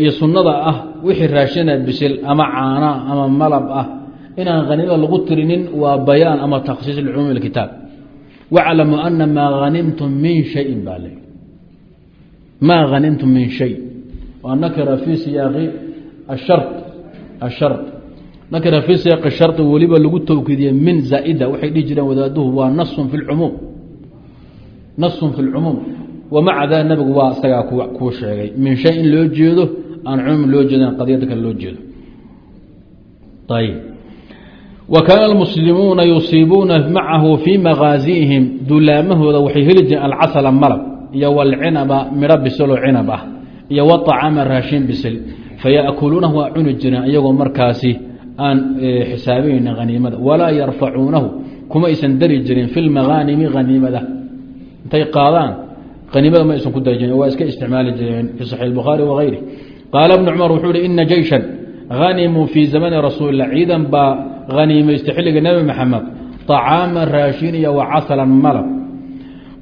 iyo sunnada ah wixii raashina bisil ama caana ama malab ah inaan haniima lagu tirinin waa bayaan ama takhsiis licumuumi kitaab waclamu ana maa hanimtum min shayin baa le maa hanimtum min shay. Waa nakira fii siyaaqi ashar ashar nakira fii siyaaqi shardi weliba lagu towkiidiyey min zaa'ida waxay dhihi jireen wadaaduhu waa nasun fi lcumuum nasun fi lcumuum wamaca daa nabigu waa isagaa kuu sheegay. Min shay in loo jeedo aan cumuum loo jeedan qadiyadda kale loo jeedo. Ayb wa kaana almuslimuuna yusiibuuna macahu fii makaasiihim duulaamahooda waxay heli jireen alcasala malab iyo walcinaba midho bisiloo cinab ah iyo waطacama raashin bisil. Faya'kuluunahu waa cuni jireen iyagoo markaasi aan xisaabinayna haniimada walaa yarfacuunahu kuma aysan dari jirin fi lmakaanimi haniimada intay qaadaan haniimada ma aysan ku dari jirin waa iska isticmaali jireen fi saxiix bukhaari wagayri qaala bnu cumar wuxuu hi ina jeyshan hanimuu fii zamani rasuulilah ciidan baa haniimaysta xilliga nebi maxamed طacaama raashin iyo wacasalan malab.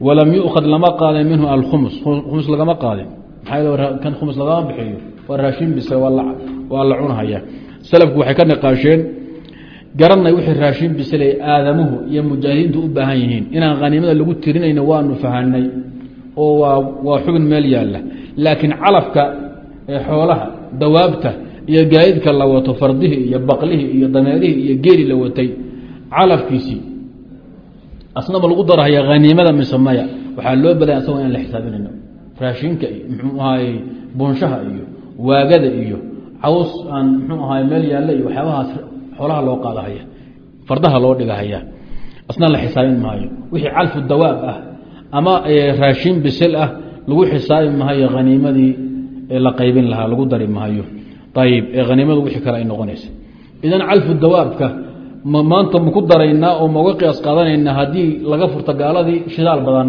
Walam yu'khad lama qaadin minhu alkhumus khumus lagama qaadin. Maxaa kan khumus lagama bixiyo? Waa raashin bisa waa la cunhaya salafku waxay ka niqaasheen garanay wixii raashin bisilay aadamuhu iyo mujaahidiintu u baahan yihiin. Inaan khaniimada lagu tirinayno waanu fahanay oo waa xubin meel yaalla. Laakiin calafka ee xoolaha dawaabta iyo gaadidka la wato fardihii iyo baqlihii iyo dameerihii iyo geeli la watay calafkiisii asnaba lagu darahaya haniimada mise maya. Waxaa loo badaya asagoo inaan la xisaabinayno. Raashinka iyo muxuu ahaay buunshaha iyo waagada iyo caws aan muxuu ahaay meel yaalla iyo waxyaabahaas xoolaha loo qaadahaya fardaha loo dhigahaya asna la xisaabin maayo. Wixii calfu dawaab ah ama raashin bisil ah lagu xisaabi maayo haniimadii la qaybin lahaa lagu dari maayo. Ayib haniimadu wixii kale ay noqonaysa. Idan calfu dawaabka maanta maku daraynaa oo mauga qiyaas qaadanaynaa haddii laga furto gaaladii shidaal badan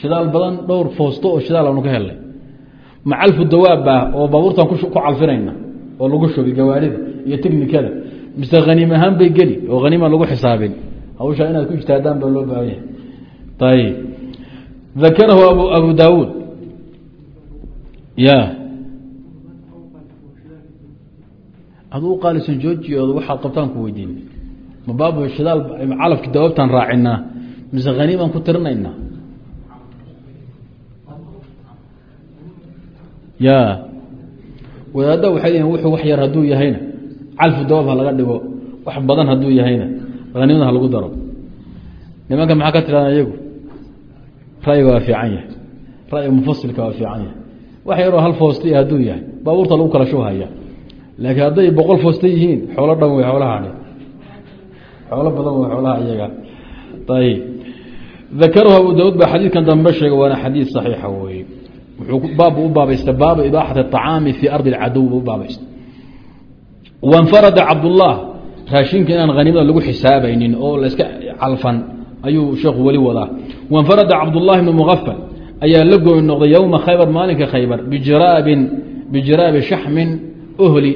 shidaal badan dhowr foosto oo shidaal aanu ka helnay ma calfu dawaab ah oo baabuurtan ku calfinayna oo lagu shubay gawaarida iyo teknikada. Mise haniim ahaan bay geli oo haniima lagu xisaabin. Hawshaa inaad ku ijtaadaan baa loo baahanya ayib dakarahu abu abu daawuud. Ya aduu qaalisan joojiyooda waxaad qabtaan ku weydiin. Ma baabu shidaal calafki dawaabtaan raacinaa mise haniimaan ku tirinaynaa ya. Wadaadda waxay leeyiin wuxuu wax yar hadduu yahayna. Calfu dawaab ha laga dhigo. Wax badan hadduu yahayna. Haniimada ha lagu daro. Nimanka maxaa ka tirahdaa iyagu? Ra'yiga waa fiican yahay. Ra'yiga mufasilka waa fiican yahay. Wax yaroo hal foosti hadduu yahay. Baabuurta lagu kala shubhaya laakiin hadday boqol foosta yihiin xoolo dhan wey xoolaha xoolo badan wey xoolaha iyaga. Ayib dakarahu abu daawud baa xadiidkan dambe sheegay waana xadiid saxiixa weye baabbu u baabaysta baabu ibaaxati aطacaami fii ardi اcadow bu baabaysta wanfarada cabdullah raashinka inaan haniimada lagu xisaabaynin oo layska calfan ayuu sheekhu weli wadaa. Wanfarada cabdullahi bni mugafal ayaa la gooni noqday yowma khaybar maalinka khaybar bijiraabin bijiraabi shaxmin ohli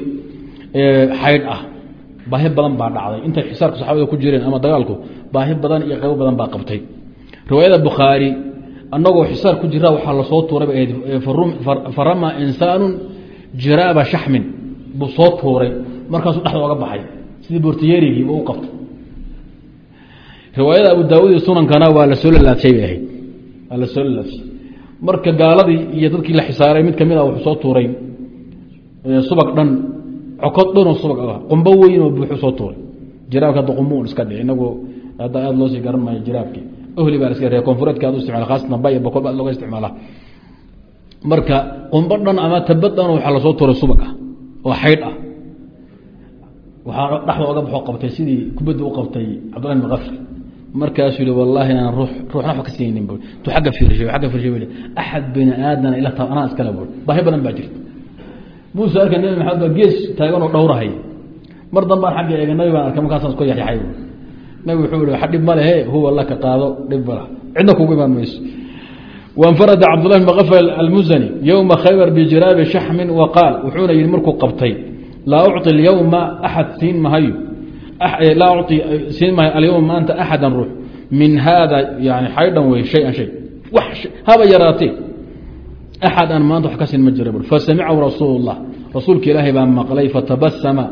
xaydh ah. Baahi badan baa dhacday. Intay xisaarka saxaabada ku jireen ama dagaalku baahi badan iyo qaybo badan baa qabtay. Riwaayada bukhaari annagoo xisaar ku jira waxaa la soo tuuray bay ahayd farama insaanu jiraaba shaxmin. Buu soo tuuray. Markaasuu dhexda oga baxay. Sidii bortiyeerigii u qabtay. Riwaayada abu daawud iyo sunankana waa la soo lalaadshay bay ahayd. Waa la soo lalaadshay marka gaaladii iyo dadkii la xisaaray mid ka mid a wuxuu soo tuuray subag dhan cokod dhanoo subag ah qumbo weyn oo buuxu soo tuuray. Jiraabka hadda qumbo un iska dhici inagu hadda aada loo garan maayo jiraabkii ohli baa laska reer koonfureedka ad u isticmaala khaasatan bay boqol baa looga isticmaalaa marka qumbo dhan ama tabad dhan waxaa la soo tuuray subag ah oo xaydh ah waxaa dhexda oga baxoo qabtay sidii kubadda u qabtay cabdullah bin kafri markaasuu yihi wallaahi inaan ruux ruuxna waxba ka siinin bu tu agga fiirshay agga fiirshay bu axad bini aadana ila taa anaa iskale bu baahi badan baa jirta muuse arka nabi maxamed baa gees taagan oo dhowrahay mar dambaan agga eega nabi baan arkay markaasaan isku yaxyaxay nabig wuxuu i dhib ma lehe huwa laka qaado dhib ma cidna kugu imaan mayso. Wainfarada cabdulahi bn kafar almusani yowma khaybar bijiraabi shaxmin wa qaal. Wuxuuna yihi markuu qabtay laa uci alyowma aad siin mahayo ah, eh, laa uci siin mahayo alyowma maanta axada ruux. Min haada yani xaydhan wey shayan shay. Haba yaraatee. Axad maanta wax ka siin ma jira bur. Fasamicahu rasuul rasuulka ilaahay baa maqlay fatabasama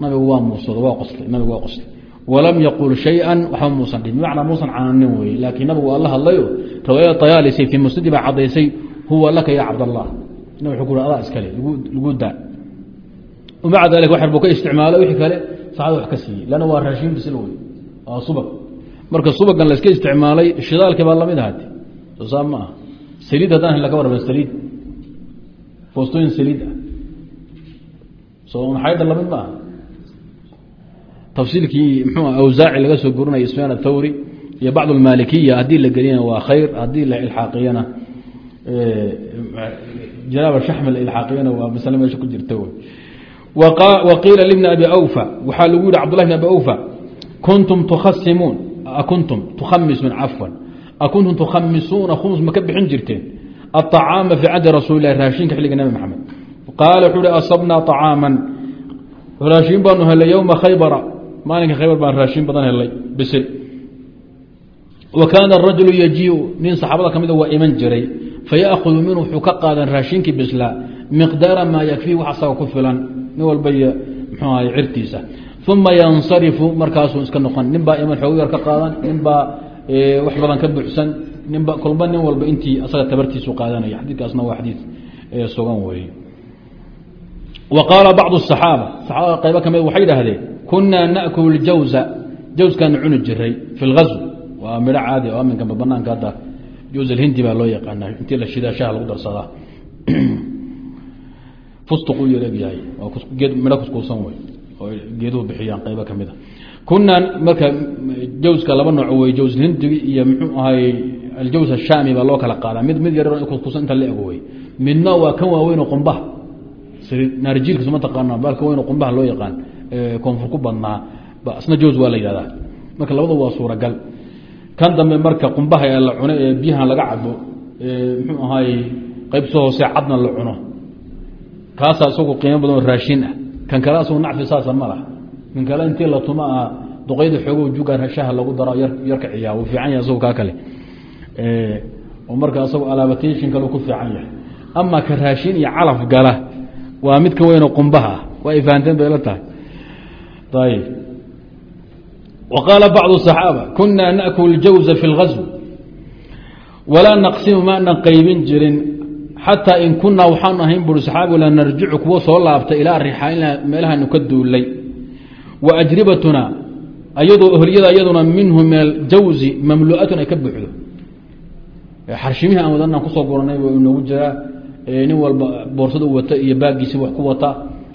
nabigu waa muusoda waa qoslay nabigu waa qoslay walam yaqul shaya waxba muusan dhihin bimacnaa muusan cananin weye laakiin nabigu waa la hadlayo. Riwaayada tayaalisi fii musnadi baa cadaysay huwa laka ya cabdallah. Nab wuxuu ku adaa iskale lagu daa. Maca dalik wax buu ka isticmaalay wixii kale saxada wax ka siiyey. Lanna waa raashin bisil wey waa subag. Marka subagan layska isticmaalay shidaalkii baa la mid ahati soo saa ma ah saliid haddaan laga warraba saliid. Foostooyin saliid ah. Soo maxayda la mid maaha tafsiilkii mxuu awsaaci laga soo gurinaya isfyaan athawri iyo bacd almaalikiya haddii la geliyana waa khayr haddii la ilxaaqiyana janaaba shaxmi la ilxaaqiyana waa masale meesha ku jirta wey waqiila libni abi awfa waxaa lagu yihi cbdullahi bn abi awfa kuntum tukhasimuun. Akuntum tukhamisuun cafwan. Akuntum tukhamisuuna khumus ma ka bixin jirteen? Aطacaama fii cadi rasuuli lahi raashinka xilliga nabi maxamed. Qaala wuxuu hi asabnaa طacaaman raashin baanu helay yowma khaybara maalinka khaybar baan raashin badan helay bisil wa kaana arajulu yajiiu nin saxaabada ka mida waa iman jiray. Fayaahudu minhu wuxuu ka qaadan raashinkii bislaa miqdaara maa yakfiih wax asaga ku filan nin walba iyo mxuu ahay cirtiisa. Uma yansarifu markaasuu iska noqon. Nin baa iman xoog ka qaadan nin baa wax badan ka buuxsan ninba kolba nin walba intii asaga tabartiisu qaadanaya xadiikaasna waa xadiid sugan weeye wa qaala bacdu asaxaaba saxaabada qaybo ka mid waxay idhaahdeen kunaa nakulu ljawza. Jawskaanu cuni jiray fi lgazw waa midho caadi oo aminka banaanka hadda jawz alhindi baa loo yaqaana intii la shidaa shaha lagu darsadaa. Fustuq u yareegyahay waa geed midho kuskuusan wey oo geeduhu bixiyaan qaybo ka mid a kunaa marka jawska laba nooc wey jawslhindigi iyo muxuu ahay aljaws ashaami baa loo kala qaadaa. Mid mid yar kuskuusan inta la ego wey midna waa kan waaweyn oo qumbaha naarjiilkiis ma taqaana baalka weyn qumbaha loo yaqaan. Koonfur ku badnaa. Isna jaws waa la yihahdaa marka labada waa suuragal. Kan dambe marka qumbaha ee la cuno ee biyahan laga cabo muxuu ahaay qaybsoo hoose cadna la cuno. Kaasaa isagu qiimo badan oo raashin ah. Kan kale asagu nacfi saasa ma laha. Kan kale intii la tuma ah duqayda xoogo jugaan shaha lagu daro yarka ciyaa uu fiican yahay isagu kaa kale. Oo marka isagu alaabatation kale ku fiican yahay. Ama ka raashin iyo calaf gala waa mid ka weynoo qumbaha ah. Waa ay fahanteen bay la tahay. Ayb wa qaala bacdu صaxaaba kunaa nakul jawza fi اlgazw walaa naqsimu maanan qaybin jirin. Xataa in kunaa waxaanu ahayn buri saxaabigu la narjicu kuwo soo laabtay ilaa rixaalina meelahanu ka duulay. Wa ajribatuna ayadoo oholyada iyaduna minhu min aljawzi mamlu'atun ay ka buuxdo. Xarshimihii aan wadanaan ku soo guranay inoogu jiraa nin walba boorsada wata iyo baagiisi wax ku wata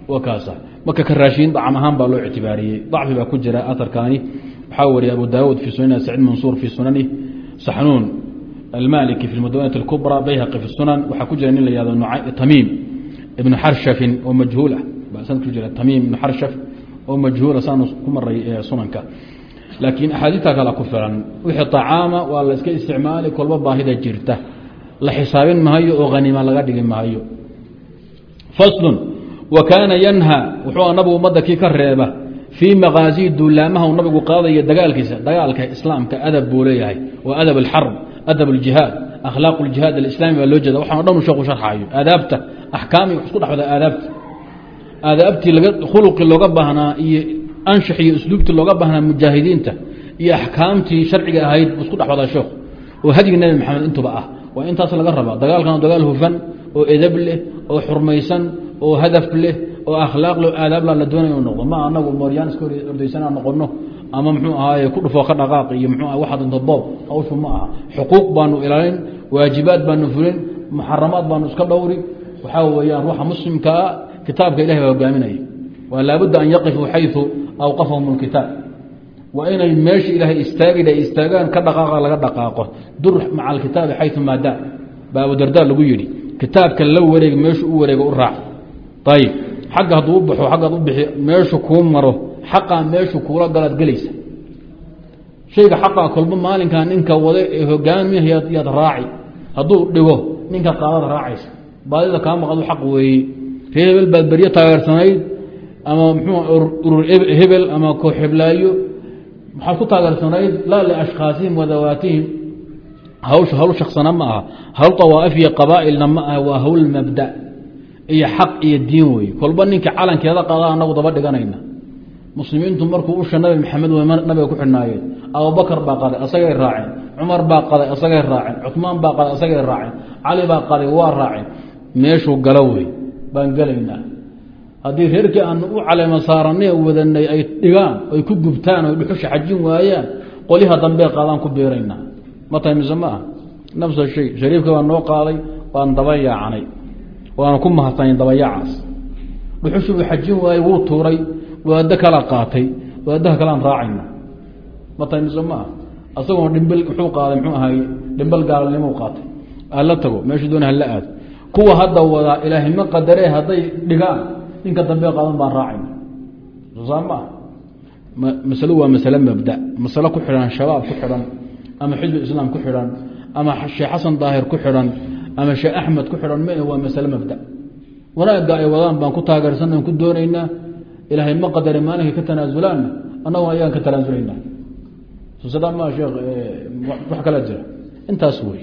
waa kaasa. Marka ka raashiin dacam ahaan baa loo ictibaariyey. Dacfi baa ku jira aarkaani waxaa wariyay abu daawud fi sunani saciid mansuur fi sunani saxnuun almaliki fi madawanat اkubra bayhaqi fi sunan. Waxaa ku jira nin la yahdo tamiim ibnu xarshafin oo majhuul ah. Ku jira tamiim ibnu xarshaf oo majhuula saanu ku maray sunanka. Laakiin axaadiista kale ku filan wixii طacaama waa la iska isticmaali kolba baahida jirta la xisaabin mahayo oo hanima laga dhigi mahayo faslun wa kaana yanha wuxuu nabigu ummadda kii ka reeba fii makaazii duulaamaha uu nabigu qaadaya dagaalkiisa dagaalka islaamka adab buu leeyahay waa adab alxarb adab aljihaad akhlaaq ljihaad alislami baa loo jeeda waxaan dhanu sheeku sharxaayo aadaabta axkaami isku dhexwada aadaabta. Aadaabtii khuluqii looga baahnaa iyo anshax iyo usluubtii looga baahnaa mujaahidiinta iyo axkaamtii sharciga ahayd isku dhexwadaa sheekhu. Oo hadyga nebi maxamed intuba ah waa intaas laga rabaa. Dagaalkan dagaal hufan oo edab leh oo xurmaysan oo hadaf leh oo akhlaaq leh aadaabla la doonaya inu noqdo. Ma anagu mooryaan iska ordaysanaa noqono ama muxuu ahaaye ku dhufoo ka dhaqaaq iyo mxuu waxa dunto boob. Hawshu ma aha. Xuquuq baanu ilaalin waajibaad baanu fulin muxaramaad baanu iska dhowri. Waxaa weeyaan ruuxa muslimkaa kitaabka ilahi baa hogaaminaya. Waa laabudda an yaqifuu xayu awqafahum lkitaab waa inay meesha ilaahay istaagay ay istaagaan ka dhaqaaqa laga dhaqaaqo. Dur maca alkitaabi xayu maadaa baa abudardaa lagu yidhi. Kitaabka la wareeg meeshu u wareega u raac. Ayib xagga hadduu u baxo xaggaad u bixi meeshu kuu maro. Xaqaa meeshu kuula galaad gelaysa. Shayga xaqaa kolba maalinkaa ninka wada ee hogaamiya yaad raaci. Hadduu dhigo ninka qaadada raacaysa. Baadida kaa maqadu xaq weeye ree hebel baad beryo taageersanayd ama hebel ama koox maxaad ku taageersanayd laa liashkhaasihim wadawaatihim hawsha hawl shaksana ma aha. Hawl awaaif iyo qabaa'ilna ma aha. Waa hawl mabda iyo xaq iyo diin wey kolba ninka calankeeda qaada anagu daba dhiganayna. Muslimiintu markuu usha nabi maxamed nabiga ku xidhnaayeen abubakar baa qaday asagay raaceen. Cumar baa qaday asagay raaceen. Cumaan baa qaday asagay raaceen. Cali baa qaday waa raaceen. Meeshuu galo wey baan gelaynaa haddii reerkii aanu u caleema saaranay wadanay ay dhigaan ay ku gubtaan oy dhuxusha xajin waayaan qoliha dambee qaadaan ku beeraynaa ma tahay mise ma nafsa shay shariifka baa noo qaaday waan dabayaacanay waana ku mahadsanay dabayaacaas dhuxushii buu xajin waayey wuu tuuray waado kala qaatay waadaha kalean raacayna. Matay mise ma ah asagoo dhimbal muxuu ahaay dhimbal gaalnimou qaatay. Ala tago meeshu doona hala aado kuwa hadda wadaa ilaahay ma qadaree hadday dhigaan ninka dambe qaadan baan raacayna sosaa ma ah. Masalo waa masale mabda. Masalo ku xidhan shabaab ku xidhan ama xizbi islaam ku xidhan ama sheekh xasan daahir ku xidhan ama sheekh axmed ku xidhan ma waa masale mabda. Wanaagga ay wadaan baan ku taageersanaan ku doonaynaa ilaahay ma qadare maalinkay ka tanaasulaanna annagu ayaan ka tanaasulaynaa sosada ma sheekh wax kala jira. Intaas wey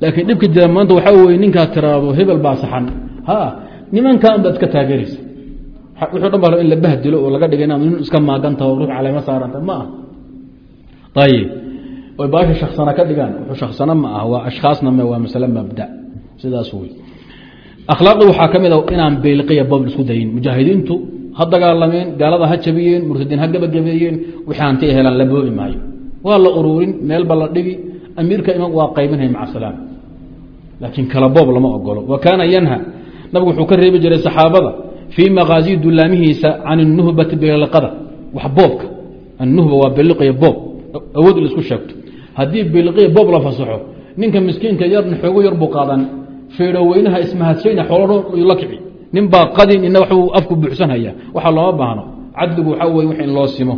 laakiin dhibka jira maanta waxaa weye ninkaad tiraado hebel baa saxan. Ha nimankaan baad iska taageeraysa wuxuu dhan ba in la bahdilo oo laga inaad nin iska maagantaho ruux caleyma saaranta ma ah ayib oy baasha shaksana ka dhigaan. Wuxuu shaksana ma ah waa ashkhaasna m waa masale mabda. Sidaas wey akhlaaqda waxaa ka mid a inaan beylqiya bob isku dayin. Mujaahidiintu ha dagaalameen gaalada ha jabiyeen murtadiin ha gabagabeeyeen wixii hanti helaan la boobi maayo. Waa la ururin meelba la dhigi amiirka iman waa qaybinhay maca laakiin kala boob lama ogolo wa kaana yanha nabigu wuxuu ka reebi jiray saxaabada fii maqaasiyi dullaamihiisa can inuhbati biliqada wax boobka. Annuhba waa biliqiya boob. Awood in isku sheegto. Haddii biliqiya boob la fasaxo ninka miskiinka yarna xoogo yar buu qaadan. Feedhoweynaha ismahadsayna xoolo la kici. Nin baa qadin ina waxuu afku buuxsanhaya. Waxa looma baahno. Cadligu waxaa wey wax in loo simo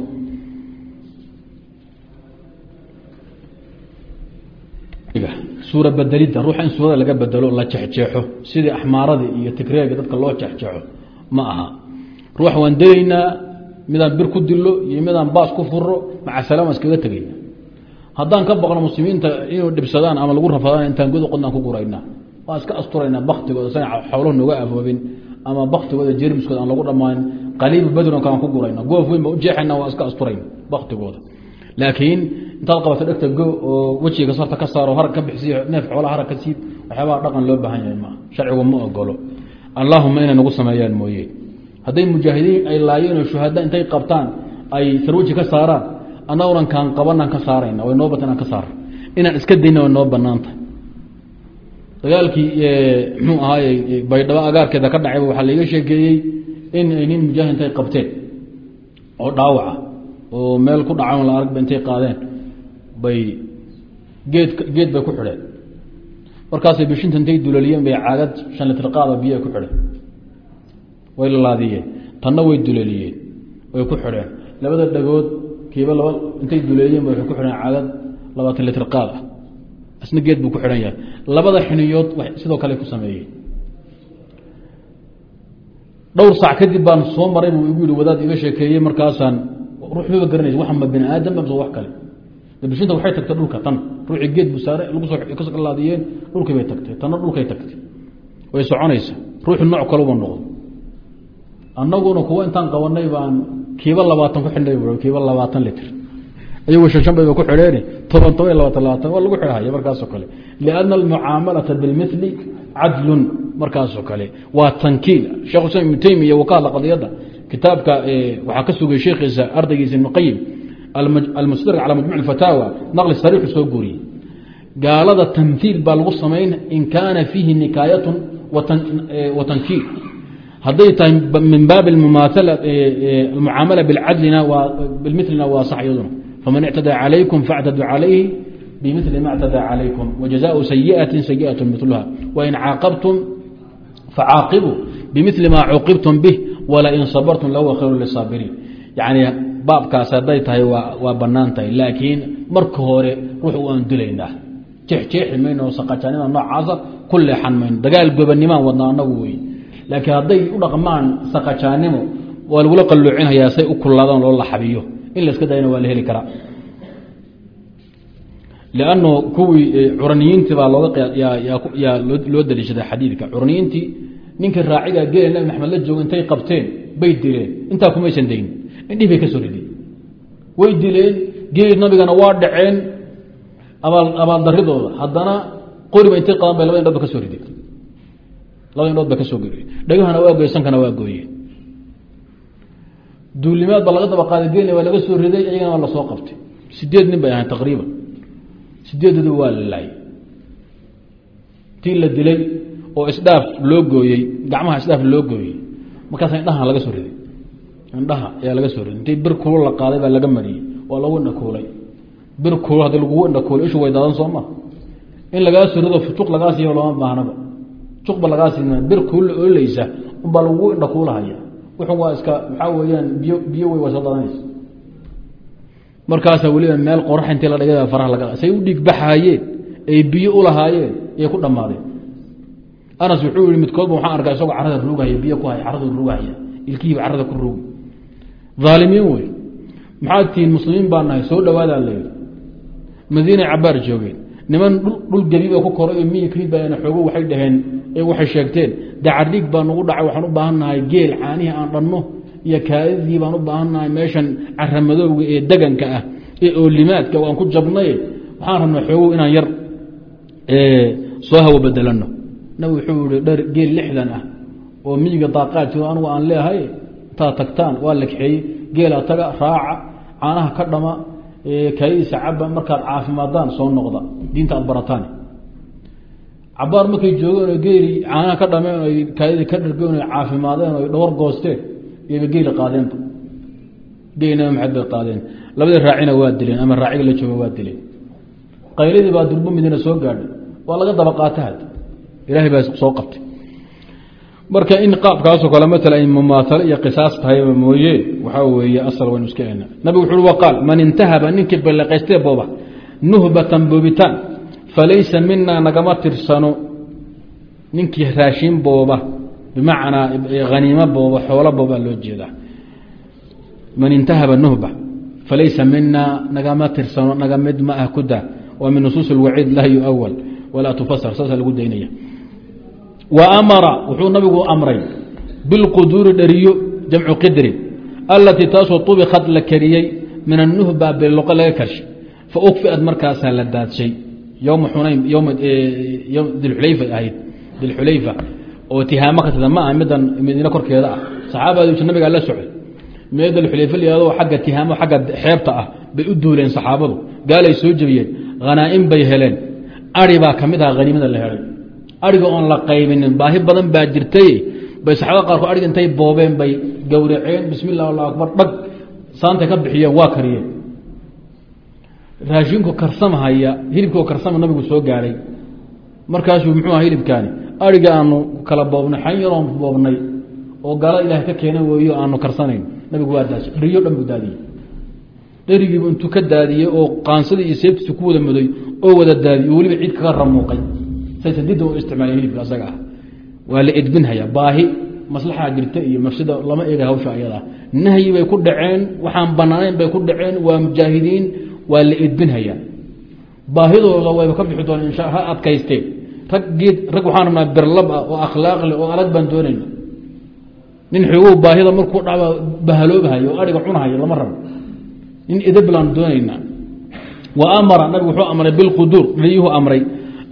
suura bedelidda ruuxa in suurada laga bedelo la jexjeexo. Sidii axmaaradii iyo tigreega dadka loo jexjeexo ma aha. Ruux waan delaynaa midaan bir ku dilo iyo midaan baas ku furo maca salaam iskaga tegayna haddaan ka baqno muslimiinta inuu dhibsadaan ama lagu rafadaan intaan goda qodnaan ku guraynaa. Waan iska asturaynaa baktigooda sana xowlahu nooga afoobin ama baktigooda jermiskooda aan lagu dhammaan qaliibu badron kalaan ku gurayna goof weyn ba u jeexayna waan iska asturayna baktigooda laakiin intaad qabato dhegta go oo wejiga sarta ka saaro harag ka bixsiyo neef xoolaha harag ka siib waxyaabaha dhaqan loo baahan yahay maa sharcigu ma ogolo allaahuma inay nagu sameeyaan mooye. Hadday mujaahidiin ay laayeen oo shuhada intay qabtaan ay sarwaji ka saaraan annagunan kaan qabanaan ka saarayna way noo bata inaan ka saara inaan iska dayna way noo banaanta dagaalkii mxuu ahaay baydhabo agaarkeeda ka dhacayba waxaa laiga sheekeeyey in ay nin mujaahid intay qabteen oo dhaawaca oo meel ku dhacan la aragba intay qaadeen bay geed geed bay ku xidheen markaasay bishinta intay dulaliyeen bay caagad shan litr qaada biyo ku xidheen way lalaadiyeen tanna way dulaliyeen way ku xidheen. Labada dhagood kiiba laba intay duleeliyeen ba waxay ku xidheen caagad labaatan litr qaad ah isna geed buu ku xidhan yahay. Labada xiniyood sidoo kale ku sameeyeen. Dhowr sac kadib baan soo maray buu igu yihi wadaad iga sheekeeyey markaasaan ruux maba garanaysa waxa ma aadam mise wax kale bishinta waxay tagtay dhulka tan. Ruuxii geed buu saare ka soo laadiyeen dhulkii bay tagtay. Tanna dhulkay tagtay. Way soconaysa. Ruuxu nooc kaluba noqdo annaguna kuwa intaan qabanay baan kiiba labaatan ku xidhnay bu kiiba labaatan litr. Ayagu shan ku xidheeni toban toban iyo labaatan labaatan waa lagu xidhaya markaasoo kale. Lianna almucaamalata bilmili cadlun markaasoo kale. Waa tankiil. Shekh islam ibnu teymiya wuu ka hadla qadiyadda kitaabka waxaa ka sugay sheekhiisa ardaygiisa ibnu qayim almustadrak cala majmuc fataawa naqli sariixu soo guuriyey gaalada tamhiil baa lagu samayn in kaana fiihi nikaayatun wa tankiil hadday tahay min baabi almucaamala bilcadlina bilmilina waa sax iyaduna faman ictadaa calaykum faاctaduu calayhi bimili ma اctadaa calaykum wajazaءu sayiئaةi sayiئaة miluha wain caaqabtum facaaqibuu bimili ma cuqibtum bih walain sabartum lahuwa khayru lisaabiriin yani baabkaas hadday tahay waa bannaan tahay. Laakiin marka hore ruux waan dilaynaa. Jeexjeexi mayno saqajaanima noocaasa ku leexan mayno. Dagaal gobanimaan wadnaa anagu wey laakiin hadday u dhaqmaan saqajaanimo waa lagula qalluucinhayaa say u kullaadaan loo laxabiyo in la iska dayana waa la heli karaa. Lannu kuwii curaniyiintii baa loogayaa loo daliishaday xadiidka. Curaniyiintii ninkii raaciga geela nabi la jooga intay qabteen bay dileen. Intaa kumaysan dayn indhihi bay ka soo rideen. Way dileen geeli nabigana waa dhaceen. Abaaldaridooda haddana qoriba intay qadan bay labada indhood ba ka soo rideen. Labada indhood ba ka soo geriye dhagahana waa goye sankana waa gooyeen. Duulimaad baa laga daba qaaday geelna waa laga soo riday iyagana waa la soo qabtay. Sideed nin bay ahayn taqriiban. Sideedooda waa la laayay tii la dilay oo isdhaaf loo gooyey gacmaha isdhaaf loo gooyey. Markaasa indhaha laga soo riday indhaha ayaa laga soo riday. Intii bir kulo la qaaday baa laga mariyey. Waa lagu indhakuulay bir kulo haddii lagugu indhakuulay ishu way daadan soo ma in lagaa soo rido juq lagaa siiyo looma baahnaba juqba lagaa siin bir kuulla ooleysa unbaa lagugu indhakuulahaya wuxun waa iska maxaa weeyaan biyo biyo wey dadanaysa markaasaa weliba meel qorax intii la dhigay faraha laga say u dhiig baxaayeen ay biyo u lahaayeen ayay ku dhammaadeen. Anas wuxuu yihi midkoodba waxaan arkaa isagoo carada ruugahaya biyo ku haya caradu ruugahaya ilkihiiba carada ku ruugi aalimiin wey maxaad tihiin muslimiin baa nahay soo dhawaadaa layidhi madiinay cabaar joogeen. Niman dhul gebiba ku koray oo miyi ka mid baa xoogo waxay dhaheen waxay sheegteen dacardhiig baa nagu dhacay waxaan u baahan nahay geel caanihii aan dhanno iyo kaadidii baan u baahan nahay meeshan caramadowga ee deganka ah ee oolimaadka aan ku jabnay waxaan rabnaa xoogow inaan yar soo hawo bedelano nabig wuxuu yihi dhar geel lixdan ah oo miyiga daaqaad jiro anugu aan leehay intaad tagtaan waa la kaxeeyey. Geela taga raaca caanaha ka dhama kaadidiisa caba markaad caafimaadaan soo noqda. Diinta aad barataan. Cabaar markay joogeen oo geeli caanaha ka dhameen o kaadidii ka dhargeen caafimaadeen o dhowr goosteen iyaba geeli qaadeenba geeli nabi maxamed bay qaadeen. Labadii raacina waa dileen ama raaciga la jooga waa dileen. Qayladii baa durbo midina soo gaadhay. Waa laga daba qaata had. Baa soo qabtay marka in qaabkaasoo kale maala ay mumaasalo iyo qisaas tahayba mooye waxaa weeye asal waynu iska ena nabigu wuxu uhi waqaal man intahaba ninkii ballaqaystee booba nuhbatan boobitaan falaysa minaa nagama tirsano. Ninkii raashin booba bimacnaa haniimo booba xoolo boobaa loo jeedaa. Man intahaba nuhba falaysa minaa nagama tirsano naga mid ma ah kuda waa min nusuus اlwaciid laa yuawal walaa tufasar. Saasa lagu daynaya wa amara wuxuu nabigu amray bilquduuri dheriyo jamcu qidrin allatii taasoo ubikad la kariyey min anuhba biloqo laga karshay fa ukfiad markaasaa la daadshay. Xunayn dilxulayfa ahayd. Dilxulayfa oo tihaamo ka tada ma ah midan madiine korkeeda ah. Saxaabadu nabigaa la socday mee dilxulayfa layado agga tihaamo agga xeebta ah bay u duuleen saxaabadu. Gaalay soo jebiyeen hanaaim bay heleen. Ari baa ka mid aha haniimada la helay ariga oon la qaybinin. Baahi badan baa jirtay. Bay saxaabada qaarkood arig intay boobeen bay gowraceen bismi illah allahu akbar. Dhag saantay ka bixiyeen waa kariyeen. Raashinku karsamhaya hilibkoo karsama nabigu soo gaadhay markaasuu muxuu aha hilibkaani ariga aanu kala boobnay xan yaroon boobnay oo gaala ilaah ka keena weeyo aanu karsanayn. Nabigu waa daashay dheriyo dhan buu daadiyey. Dherigiibu intuu ka daadiyey oo qaansadii iyo seeftiisa ku wada muday oo wada daadiyey weliba ciid kaga ramuuqay saysan didda u isticmaaleen hilibka asaga ah. Waa la edbinhaya baahi maslaxaa jirta iyo mafsida lama eega hawsha ayadaa nahyi bay ku dhaceen waxaan banaanayn bay ku dhaceen waa mujaahidiin waa la edbinhayaa baahidooda wayba ka bixi doona insha ha adkaysteen. Rag geed rag waxaan rabnaa birlab ah oo akhlaaq oo adag baan doonayna nin xoogow baahida markuu dhaba bahaloobhayo oo ariga cunhayo lama rabo. Nin edeblaan doonaynaa. Wa amara nabigu wuxuu amray bilquduur dhariyuhu amray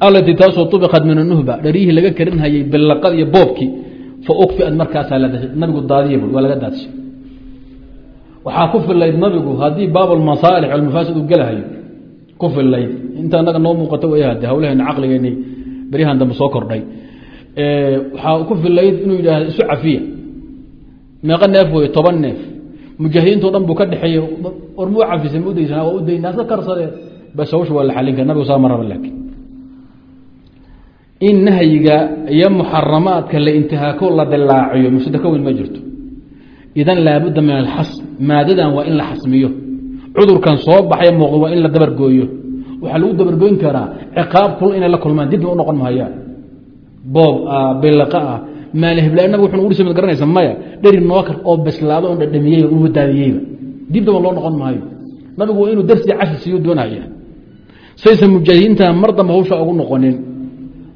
allatii taasoo ubiqad min anuhba dharyihii laga karinhayay bilaqad iyo boobkii fa ukfiad markaasaa nabigu daadiya bui waa laga daadshay waxaa ku filayd nabigu haddii baabulmasaalix almafaasid uu gelahayo. Ku filayd inta anaga noo muuqato wayahade hawlaheena caqligeeni beryahan dambe soo kordhay. Waxaa ku filayd inuu yidhaahdo isu cafiya. Meeqa neef wey toban neef. Mujaahidiinto dhan buu ka dhexeeyey war muu cafisay ma udaysan waa udayna hasa karsadee? Bas hawsha waa la xalin kara nabigu saa ma raba laakiin in nahyiga iyo muxaramaadka la intihaako la dilaaciyo mufsida ka weyn ma jirto. Idan laabudda min alxasm maadadan waa in la xasmiyo. Cudurkan soo baxay muuqdo waa in la dabargooyo waxaa lagu dabargoyn karaa ciqaab kul inay la kulmaan dibna u noqon mahayaan boob ah bilaqa ah maalihibla nabig wuxu uhi samid garanaysa maya dheri nookar oo bislaado on dhadhamiyey uba daadiyeyba. Dibdaba loo noqon maayo. Nabigu waa inuu darsi cashi siiyo doonaya saysan mujaahidiinta mar hawsha ugu noqonin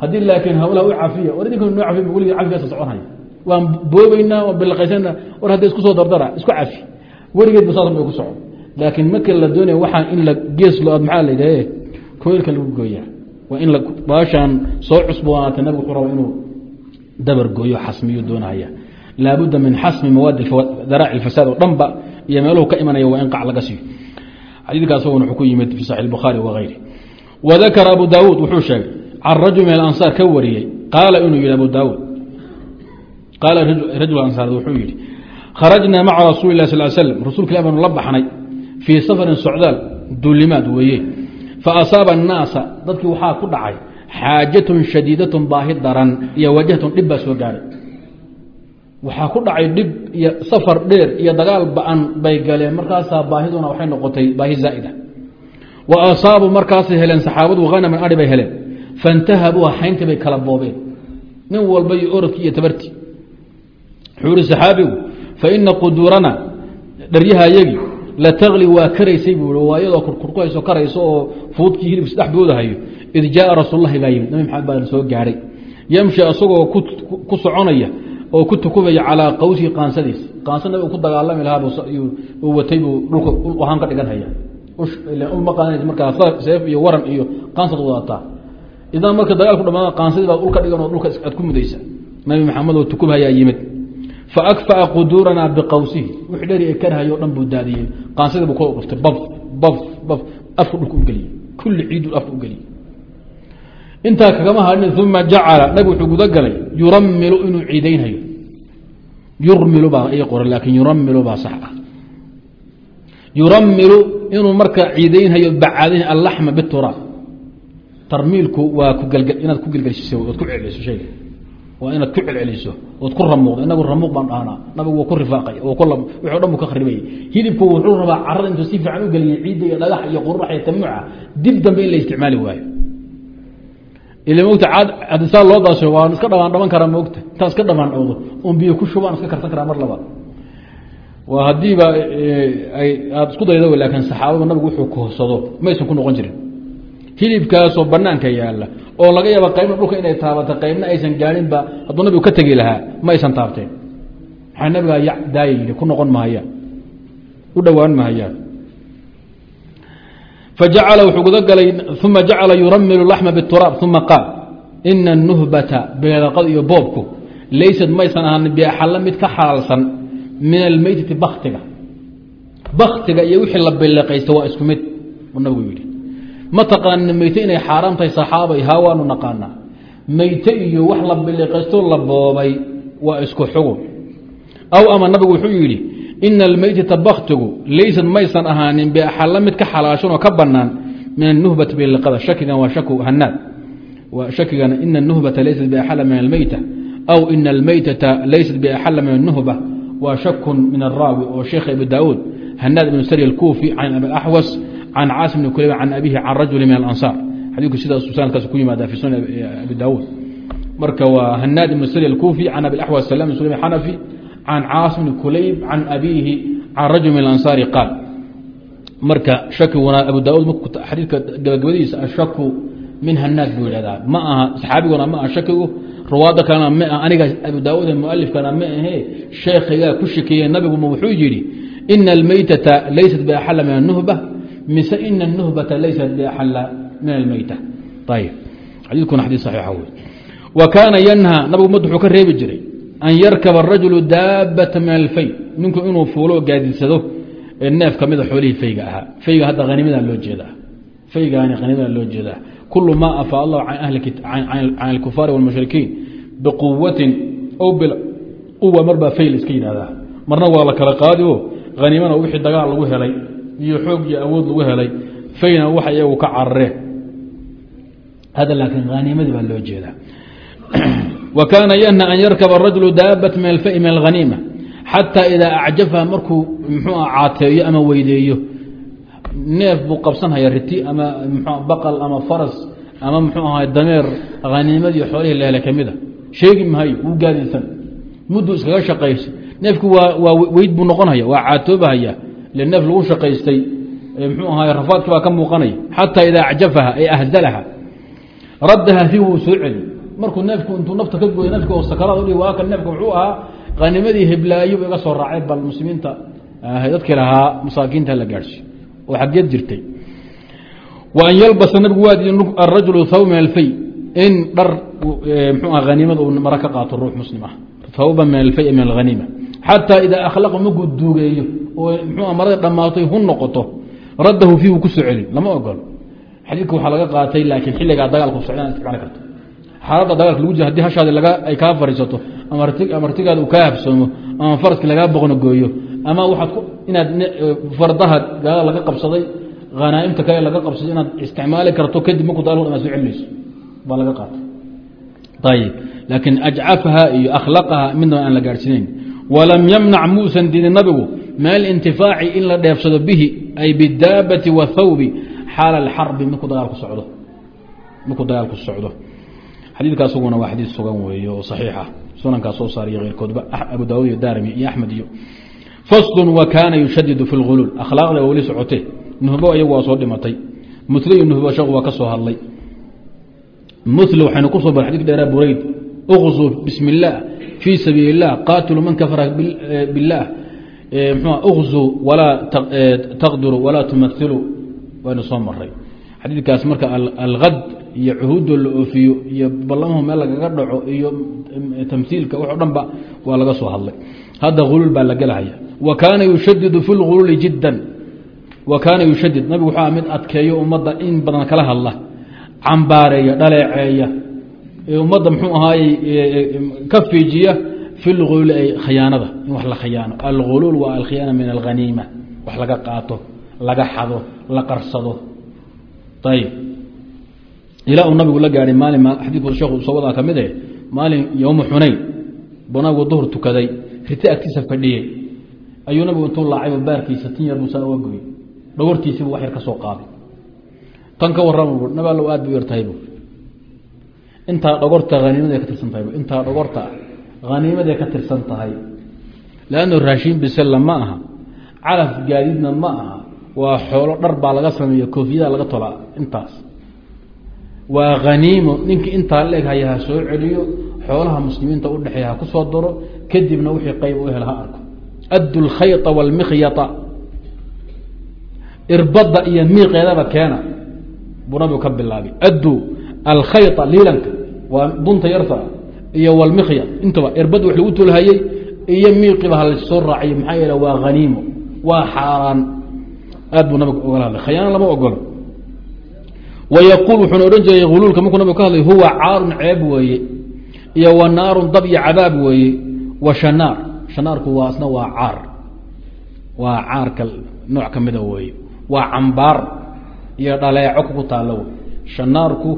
haddii laakiin hawlaha u cafiya war idinka noo cafiy weligii cafigaasa soconhaya waan boobeynaa waan bilaqaysana war hadda isku soo dardara isku cafi. Weligeedba saas bay ku socon laakiin marka la doonaya waxaan in la gees lo maxaa la yidhahe koylka lagu gooya waa in baashaan soo cusboonaatay nabigu wuxuu raba inuu dabar gooyo xasmiyo doonaya. Laabudda min xasmi mawaadi daraaci ilfasaad oo dhanba iyo meeluhu ka imanaya waa in qac laga siiyo. Xadiidka asaguna wuxuu ku yimid fi saxi bukhaari wagayri wadakara abu daawuud wuxuu sheegay can rajul min alansaar ka wariyey qaala inuu yihi abu daawud qaala rajul ansaar wuxuu yihi kharajnaa maca rasuuli lah sal slm rasuulka ilah baanu la baxnay fii safarin socdaal duulimaad weeye fa asaaba annaasa dadkii waxaa ku dhacay xaajatun shadiidatun baahi daran iyo wajhatun dhib baa soo gaaray waxaa ku dhacay dhib iyo safar dheer iyo dagaal ba'an bay galeen markaasaa baahiduna waxay noqotay baahi zaa'ida wa asaabuu markaasay heleen bay heleen faintahabuuha xayntii bay kala boobeen nin walba iyo orodkii iyo tabartii wuxuu ihi saxaabigu fa ina quduurana dharyahayagii la taqli waa karaysay buu i waa iyadoo kurkurkuhayso karayso oo fuudkii hilibs dhex boodahayo id jaaa rasuululahi baa yimid nabi maxamed baa soo gaadhay yamshi asagoo ku soconaya oo ku tukubaya calaa qawsihi qaansadiisa qaansa nabigu ku dagaalami lahaa watay buu dhulka ahaan ka dhigan haya ulma qaadanaysa markaa seef iyo waran iyo qaansad wadataa idan marka dagaalku dhamaada qaansadii baa ulka dhigan oo dhulka aad ku mudaysa nabi maxamed oo tukubhayaa yimid. Fa akfa'a quduuranaa biqawsihi. Wix dheri karhayo o dhan buu daadiyey. Qaansadii buu ku dhuftay baf baf baf. Afku dhulka u geliyey. Kulli ciidu afka u geliyey. Intaa kagama hadhin uma jacala. Nabig wuxuu gudagalay yuramilu inuu ciidaynhayo yurmilu baa i qoran laakiin yuramilu baa sax ah. Yuramilu inuu marka ciidaynhayo bacaadayn allaxma bituraab tarmiilku waa inaad ku gelgeliso ood ku celceliso shayga waa inaad ku celceliso ood ku ramuuqdo inagu ramuuq baan dhahnaa nabigu ku rifaaqay wixi o dhan buu ka kharibayay. Hilibku wuxuu rabaa carada intuu si fiican u geliyay ciidda iyo dhagax iyo qurax iyo tamuuca dib dambe in la isticmaali waayo. Ila mogta saa loo daasho waan iska dhamaan dhaban karaa mogta intaan iska dhamaan dhowdo oon biyo ku shubaan iska karsan karaa mar labaad. Waa haddiiba aada isku dayda laakiin saxaabadu nabigu wuxuu kohsado maysan ku noqon jirin hilibkaasoo banaanka yaalla oo laga yaaba qaybna dhulka inay taabatay qaybna aysan gaarinba hadduu nabigu ka tegi lahaa ma aysan taabteen. Maxaa nabigaa ya daaya yidhi ku noqon mahayaan u dhowaan mahayaan fajacala wuxuu gudagalay uma jacala yuramilu laxma bituraab uma qaal ina anuhbata beelaqada iyo boobku laysad maysan ahaanin biaxalla mid ka xalaalsan min almeytati baktiga baktiga iyo wixii la beleqaysta waa isku mid buu nabigu yidhi ma taqaanin meyte inay xaaraam tahay saxaabay haa waanu naqaanaa. Meyte iyo wax la beleqaysto la boobay waa isku xugun aw ama nabigu wuxuu yidhi ina almeytata baktigu laysad maysan ahaanin biaxalla mid ka xalaashan oo ka banaan min anuhbati biliqada shakigan waa shaku hanaad shakigana ina anuhbata laysat biaxalla min almeyta aw ina almeytata laysat biaxalla min anuhba waa shakun min araawi oo sheekha abi daauud hanaad ibn sari alkuufi can abi axwas can caasim bni kuleyba can abihi can rajuli min alansaar xadiiku sidaas sanadkaas ku yimaada fi sunan abi daauud marka waa hanaad ibn sari alkuufi can abi axwas salam sulaym xanafi can caasim bni kulayb can abiihi can rajul min alansaari qaal marka shakiguna abu daauud xadiidka gabagabadiisa ashaku min hanaad buu yidhahdaa ma aha saxaabiguna ma aha shakigu ruwaadda kalena ma ah aniga abu daauud mualifkana ma ahee sheekhigaa ku shakeeye nabiguma wuxuu yidhi ina almeytata laysat biaxalla min anuhba mise ina anuhbata laysat biaxalla min almeyta ayib xadiidkuna xadiid saxiixa wey wa kaana yanha nabigu ummaddu wuxuu ka reebi jiray an yarkaba arajulu daabata min alfay ninku inuu fuulo gaadidsado neef ka mida xoolihii fayga ahaa. Fayga hadda hanimadaa loo jeedaa faygaani hanimadaa loo jeedaa kulu ma afaa allahu can alkufaari walmushrikiin biquwatin ow bilquwa marbaa fayl iska yidhahdaa marna waa la kala qaadi o haniimana wixii dagaal lagu helay iyo xoog iyo awood lagu helay fayna waxa iyagu ka carareen hada laakiin haniimadii baa loo jeedaa. Wa kaana yanha an yarkaba arajulu daabat min alfay min alhaniima xataa idaa acjafaha markuu mxuu caateeyo ama weydeeyo. Neef buu qabsanhaya riti ama mxu baqal ama faras ama muxuu ahay dameer haniimadii xoolihii leele ka mida sheegi mahayo wuu gaadisan mudduu iskaga shaqaysay neefku waa weyd buu noqonhaya waa caatoobahaya neef lagu shaqaystay mxuu ahay rafaadkii baa ka muuqanaya xataa idaa acjafaha ay ahzalaha raddaha fi wuu soo celi markuu neefku intuu nafta ka gooya neefki oo sakaraad udhi waaka neefka muxuu ahaa hanimadii heblaayo iga soo raacay bal muslimiinta dadkii lahaa masaakiinta la gaadhsiyo oo xageed jirtay wa an yalbasa nabigu waa diiday arajulu thawb min alfay in dhar mxuu ah haniimada uu mara ka qaato mxuu marada dhammaatay hun noqoto raddahu fiihu ku soo celin lama ogolo xadiidka waxaa laga qaatay laakiin xilligaa dagaalku socda inaad isticmaali karto. Xaaladda dagaalka lagu jira haddii hashaadi ay kaa fariisato ama amartigaada uu kaa habsoomo ama faraski lagaa boqno gooyo ama waxaad inaad fardaha gaala laga qabsaday hanaaimta kale laga qabsaday inaad isticmaali karto kadib markuu dagaalku dhama soo celinayso. Baa laga qaatay. Ayib laakiin ajcafaha iyo akhlaqaha midnaba aan la gaadhsiinayn walam yamnac muusan diidin nabigu min alintifaaci in la dheefsado bihi ay bidaabati wathawbi xaala alxarbi markuu dagaalku socdo markuu dagaalku socdo xadiidka asaguna waa xadiid sugan weeye oo saxiixa sunankaa soo saariyo keyrkoodba abu daawud iyo daarimi iyo axmed iyo faslun wa kaana yushadidu fi lghuluul akhlaaqda waa weli socote nuhbo iyagu waa soo dhimatay mutl iyo nuhbo sheekhu waa ka soo hadlay mutl waxaynu ku soo bar xadidka dheeraa burayd uqzuu bismi اllaah fii sabiili اllah qaatilu man kafara biاllah mxu uqzuu walaa taqdiru walaa tumahilu waynu soo maray xadiidkaas marka alhad iyo cuhuudoo la oofiyo iyo ballamahu meel lagaga dhaco iyo tamhiilka wax o dhan ba waa laga soo hadlay. Hadda huluul baa la gelahaya. Wa kaana yushadidu fi lghuluuli jiddan. Wa kaana yushadid nabigu wuxuu mid adkeeyo ummadda in badan kala hadla. Cambaareeya dhaleeceeya. Ee ummadda muxuu ahaayey ka fiijiya lghuluuli ay khiyaanada in wax la khiyaano alghuluul waa alkhiyaana min alghaniima wax laga qaato laga xado la qarsado ayib ilaa uu nabigu la gaadhay maalin xadiidku sheekhu sawadaa ka mid eh maalin yowma xunayn buu nabigu duhur tukaday riti agtiisa fadhiyey ayuu nabigu intuu laacayba baarkiisa tin yar buu saa uga goyey dhawartiisiibu wax yar ka soo qaaday tan ka warrama bu nabi allow aad haniimaday ka tirsan tahay. Lannu raashin bisalla ma aha. Calaf gaadiidna ma aha. Waa xoolo dhar baa laga sameeya koofiyada laga tolaa intaas. Waa haniimo ninkii intaa leeg haya ha soo celiyo xoolaha muslimiinta u dhexeeya ha ku daro kadibna wixii qayb u hela ha arko. Addu lkhayta wاlmikhyata irbada iyo miiqeedaba keena. Buu nabigu ka bilaabay. Addu alkhayta liilanka. Waa dunta yarta iyo wlmikhya intaba irbadda wax lagu tolhayey iyo miiqiba halassoo raaciyo maxaa yeele waa haniimo waa xaaraan. Aad buu nabigu ogala hadlay. Khayaano lama ogolo wayaquul wuxuuna odhan jiray huluulka markuu nabigu ka hadlay huwa caarun ceeb weeye iyo wa naarun dab iyo cadaab weeye wa shanaar. Shanaarku waa waa caar. Waa caarka nooc ka mida weeye. Waa cambaar iyo dhaleeco kuku taallo wey shanaarku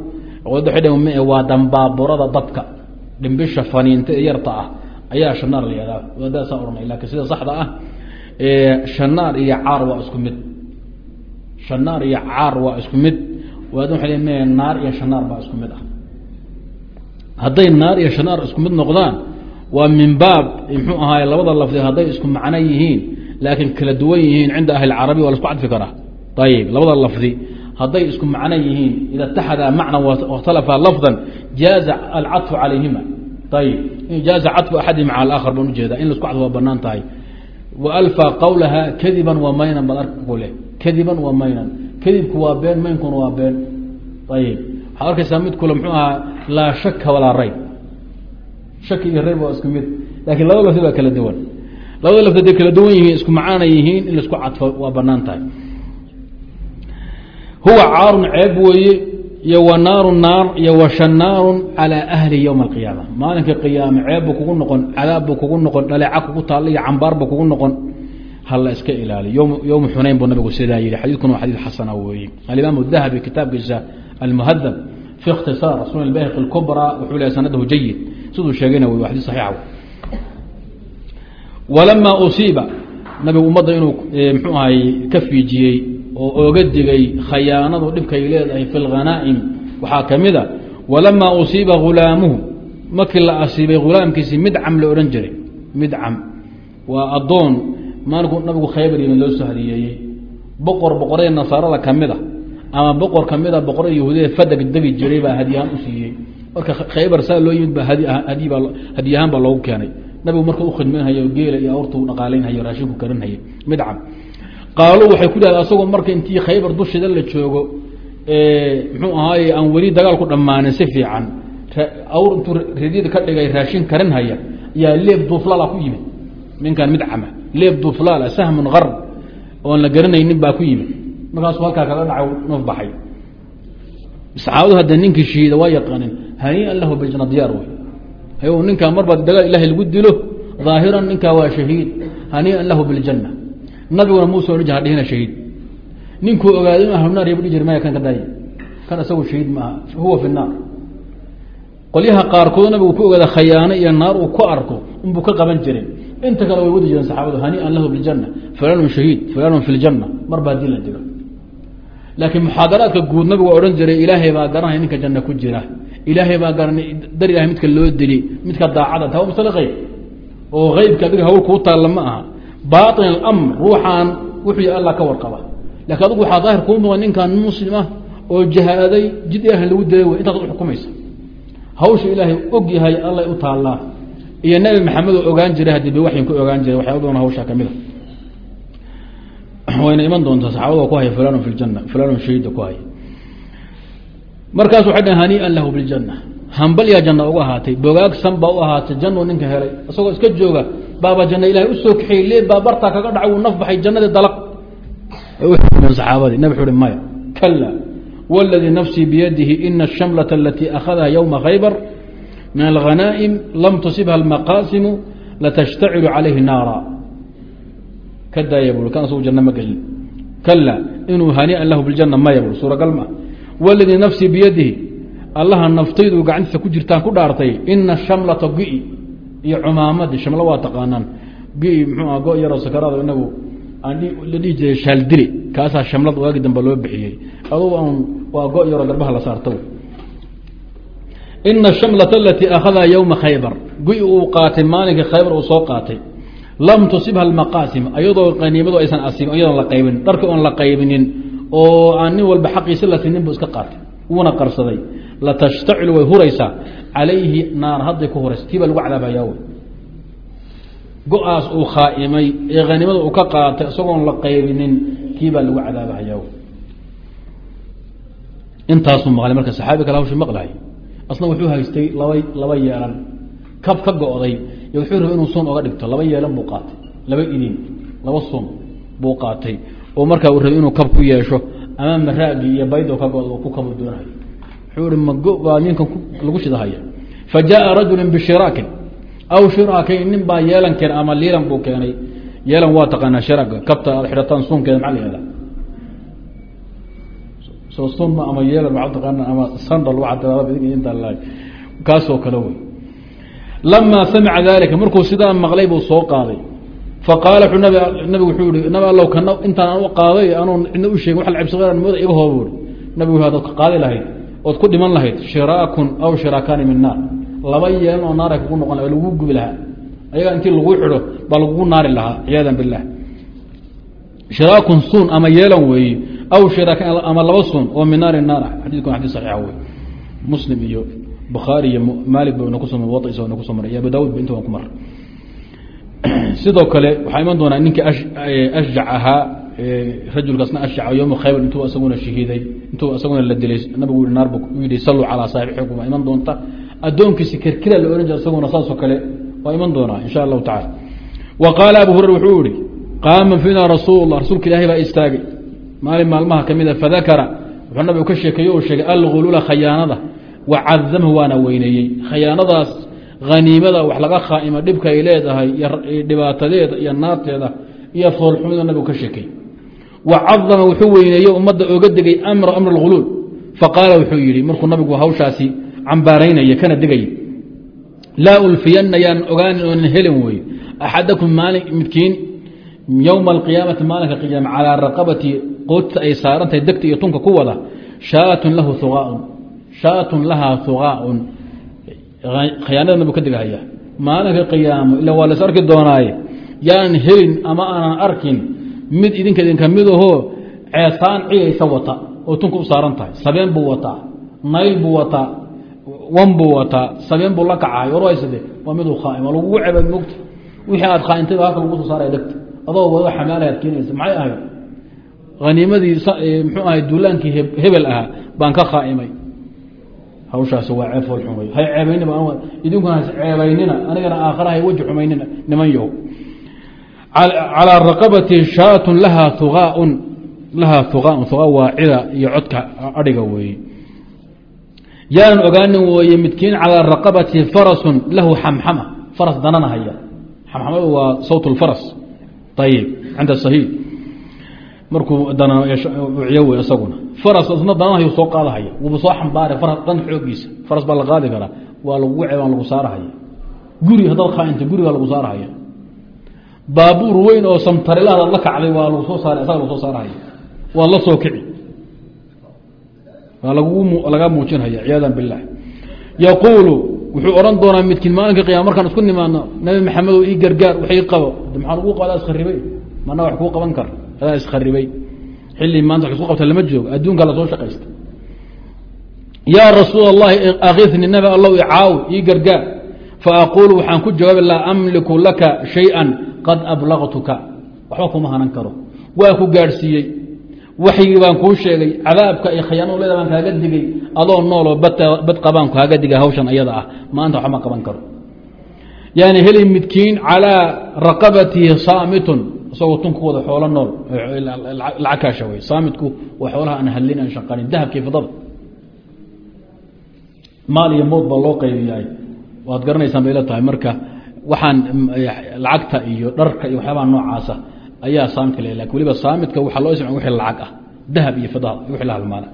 waa dambaaburada dadka dhimbisha faniinta ee yarta ah ayaa shanaar la yihahdaa waadaasaa ohanay laakiin sida saxda ah shanaar iyo caar waa isku mid. Shanaar iyo caar waa isku mid. Waad waa le naar iyo shanaar baa isku mid ah. Hadday naar iyo shanaar isku mid noqdaan waa min baab mxuu ahaay labada lafdi hadday isku macno yihiin laakiin kala duwan yihiin cinda ahli carabi waa la isku cadfi karaa. Ayib labada lafdi hadday isku macno yihiin ida itaxada macna wakhtalafa lafdan jaaza alcaطfu calayhima. Ayib jaaza caطfu axadi maca alaakhar baan ujeeda in la isku cadfo waa bannaan tahay. Waalfa qawlaha kadiban wa maynan baad arka ku leh. Kadiban wa maynan. Kadibku waa been maynkuna waa been. Ayib waxaad arkaysaa mid kule mxuu ahaa laa shaka walaa rayb. Shaki iyo rayb waa isku mid. Lakiin labada lafdi baa kala duwan. Labada lafdi haday kala duwan yihiin isku macaana yihiin in la isku cadfo waa bannaan tahay huwa caarun ceeb weeye iyo wa naaru naar iyo wa shanaarun calaa ahli ywma alqiyaama. Maalinka qiyaame ceeb buu kugu noqon cadaab buu kugu noqon dhaleeca kugu taalla iyo cambaar buu kugu noqon. Hala iska ilaaliyo. Ywma xunayn buu nabigu sidaa yihi xadiidkuna waa xadiid xasana weeye. Alimaam dahabi kitaabkiisa almuhadab fi ikhtisaar sunan bahqi اkubra wuxuu lehay sanadahu jayid siduu sheegayna w xadid saxiixa walamaa usiiba nabigu ummadda inuu mxuu ahay ka fiijiyey oo oga digay khayaanadu dhibkay leedahay fi lghanaa'im waxaa ka mid a walamaa usiiba hulaamuhu markii la asiibay hulaamkiisii midcam la odhan jiray midcam waa addoon maalinkuu nabigu khaybar yimid loo soo hadiyeeyey boqor boqorada nasaarada ka mid a ama boqor ka mid a boqorada yahuudiyada fadag degi jiray baa hadiyahaan u siiyey. Marka khaybar saa loo yimid ba hadiyahaan baa loogu keenay. Nabigu marka u khidmaynhayo geela iyo awrtu dhaqaalaynhayo raashinku karinhayo midcam qaaluu waxay ku dhahdeen asagoo marka intii khaybar dusheeda la joogo muxuu ahaaye aan weli dagaalku dhammaanin si fiican. Awr intuu ridid ka dhigay raashin karin haya yaa leeb duuflaala ku yimid. Ninkan midcama leeb duuflaala sahmun ar oon la garanaynin baa ku yimid. Markaasuu halkaa kaga dhaca naf baxay. Saxaabadu hadda ninkii shahiida waa yaqaanin haniian lahu biljana diyaar wey ay ninkaa marba dagaal ilahay lagu dilo ظaahiran ninkaa waa shahiid. Haniian lahu biاljanna nabiguna muuse odhan jir dhihina shahiid. Ninkuu ogaado in ahlunaar yb dhi jir maya kan ka daaya kan isagu shahiid maaha huwa fi naar. Qolyaha qaarkood nabigu ku ogaada khayaano iyo naar uu ku arko inbuu ka qaban jiray. Inta kale way wadi jireen saxaabadu haniian lahu biljana fulaanun shahiid fulaanun fi mar ba haddii la dilo laakiin muxaadaraadka guud nabigu waa odhan jiray ilaahay baa garanaya ninka janna ku jira. Ilaahay baa garanay dar ilahay midka loo dili midka daacada taa waa masalo eyb oo eybka adiga hawl kuu taalla ma aha baain alamr ruuxaan wuxuu y allah ka warqaba. Lakiin adigu waxaa daahir kuu muqan ninkan muslimah oo jahaaday jid ilaah lagu dilay wey intaas uxukumaysa hawsha ilaahay og yahay allay u taallaa. Iyo nabi maxamed oo ogaan jiray haddii ba waxyin ku ogaan jiray waxyaaba badan hawshaa ka mid a wayna iman doontaa saxaabada ku haya fulanun fi ljanna fulanun shahiida ku haya markaas waxay dhaheen haniian lahu biاljanna hambal yaa janna uga ahaatay bogaag san baa u ahaatay jannuu ninka helay isagoo iska jooga baaba janna ilahay usoo kaxeeyey lee baa bartaa kaga dhacay wuu naf baxay jannadii dalaq saxaabadii nabi wuxu uhi maya kala wاladii nafsii biyadihi ina الshamlة alatii akhadaha ywma khaybar min alghanaa'im lam tusibha اlmaqaasimu latashtacilu calayhi naara ka daaya bui kan asagu janno ma gelin kala inuu haniian lahu biاljanna maya bui suuragal ma wladii nafsii biyadihi allaha naftaydu gacantiisa ku jirtaan ku dhaartay ina shamlata gi iyo cumaamadii shamlo waa taqaanaan mxuua go yaroo sakaraado inagu la dhihi jiray shaaldili kaasaa shamlad waagi dambe loo bixiyey. Adugu an waa go yaroo garbaha la saarta ina shamlata alatii akhadaha ywma khaybar gi uu qaatay maalinkii khaybar uu soo qaatay. Lam tusibha almaqaasim ayadoo qaniimadu aysan asiibin iyadoon la qaybinin dharki oon la qaybinin oo aan nin walba xaqiisa la sinin bu iska qaatay wuuna qarsaday. Latashtacilu way huraysaa calayhi naar hadday ku huraysa tii baa lagu cadaabayaa wy go'aas uu khaaimay ee hanimada uu ka qaatay isagoon la qaybinin kii baa lagu cadaabahayaa wy intaasuu maqlay marka saxaabi kale hawshi maqlahay asna wuxuu haystay laba laba yeelan kab ka go-day iyo wuxuu rabay inuu sun oga dhigto laba yeelan buu qaatay laba idin laba sun buu qaatay oo markaa uu rabay inuu kab ku wuxuu ihi mago baa ninkan lagu shidahaya. Fa jaءa rajulu bishiraakin aw shiraakin nin baa yeelan keen ama liilan buu keenay. Yeelan waa taqaanaa shiraaga kabta aad xidhataan sunkeeda maa la yahda soo sunma ama yeelan waa taqaana ama sandal wainta kaasoo kale wey. Lama samica dalika markuu sidaa maqlay buu soo qaaday. Faqaala nabigu wuxuu yihi nabi allow kana intaan aan u qaaday anuun cidna u sheegin wa cabsi mooda iga hoo buui nabigu hadaad qaadi lahayd ood ku dhiman lahayd shiraakun aw shiraakaani min naar laba yeelan oo naara kugu noqon lagu gubi lahaa. Ayagaa intii lagu xidho baa lagugu naari lahaa ciyaada bilah shiraakun sun ama yeelan weeye aw shiraakan ama laba sun oo min naari naar xadidkuna xadis saxiixa wey muslim iyo bukhaari iyo maalik ba nakuso wais nakuso maray iyo abu daawud ba inta waan ku mar sidoo kale waxaa iman doonaa ninkii ashjac ahaa rajulkaasna ashjaca yowma khaybar intuu isaguna shahiiday intuu isaguna la dilay nabigu naar bu yihi saluu calaa saaxibikum waa iman doonta. Addoonkiisi kirkira la ohan jira isaguna saasoo kale waa iman doonaa insha allahu tacala wa qaala abu hurera wuxuu yihi qaama fiina rasuul lah rasuulka ilaahay baa istaagay. Maalin maalmaha ka mida fadakara wuxuu nabigu ka sheekeeye u sheegay algulula khayaanada wa cadamhu waana weyneeyey. Khayaanadaas haniimada wax laga khaaimo dhibka ay leedahay iyo dhibaatadeeda iyo naarteeda iyo foolxumida nabigu ka sheekay wa cadama wuxuu weyneeyey ummadda oga degay amra amr اlghuluul faqaala wuxuu yihi markuu nabigu hawshaasi cambaaraynaya kana degay laa ulfiyana yaan ogaanin oonan helin weeye axadakum maalin midkiin yowma alqiyaamati maalinka qiyaama calaa raqabati qoodta ay saarantahay degta iyo tunka ku wada shaatun lahu huaaun shaatun lahaa huqaaun khayaanada nabigu ka degahaya maalinka qiyaamo ila waa las arki doonaaye yaanan helin ama aanan arkin mid idinka idinka midahoo ceesaan ciyaysa wata oo tunka u saaran tahay. Sabeen buu wataa nayl buu wataa wan buu wataa sabeen buu la kacahay warwaysade waa miduu khaaim waa lagugu ceba mogta wixii aad khaaintay ba halka lagu soo saaraya degta. Adoo wado xamaalayaad keenaysa maxay ahayd? Haniimadii muxuu ahay duulaankii hebel ahaa baan ka khaaimay. Hawshaasi waa ceeb fool xumay. Hay ceebaynina idinkuna has ceebaynina anigana aakhara hay weji xumaynina niman yaho calىa raqabati shaatun lahaa uaaun lahaa huqaaun huqaa waa cida iyo codka adhiga weeye yaanan ogaanin wooye midkiin calىa raqabati farasun lahu xamxama faras dananahaya xamxamadu waa sawt اlfaras ayib cinda sahiih markuu danyo wey isaguna faras isna dananahayu soo qaadahaya wuuba soo xambaara dan xoogiisa faras baa la qaadi karaa waa lagu ceebaan lagu saarahaya guri haddaad khaainta gurigaa lagu saarahaya baabuur weyn oo samtarilahadaad la kacday waa lagu soo saara isaga lagu soo saarahaya waad la soo kici. Waa lagaa muujinhaya ciyaadan bilah yaquulu wuxuu odhan doonaa midkiin maalinka qiyama markaan isku nimaano nabi maxamedow ii gargaar wax ii qabo. Maxaa lagu qadaa iskaribay mana wax kuu qaban kara adaa iskaribay xilli maanta wa isku qabta lama joogo adduunkaa la soo shaqaysta. Yaa rasuul اllahi akifni nabi allow icaawi ii gargaar. Faaqulu waxaan ku jawaabi laa amliku laka shayئa qad ablagtuka waxba kuma hanan karo. Waa ku gaadhsiiyey. Waxyigii baan kuu sheegay cadaabka iyo khayaanoleda baan kaaga digay. Adoo nooloo bad qabaan kaaga digay hawshan ayada ah. Maanta waxba ma qaban karo. Yani heli midkiin calىa raqabatihi saamitun. Isagoo tun ku wada xoolo nool. Lacag wey saamitku waa xoolaha aan hadlin aan shaqanin. Dahabkii fidada maal iyo mood baa loo qaybiyaay waad garanaysaan bay la tahay marka waxaan lacagta iyo dharka iyo waxyaabaha noocaasa ayaa saamidka le laakiin waliba saamidka waxaa loo isticma wixii lacag ah dahab iyo fida wixii la halmaana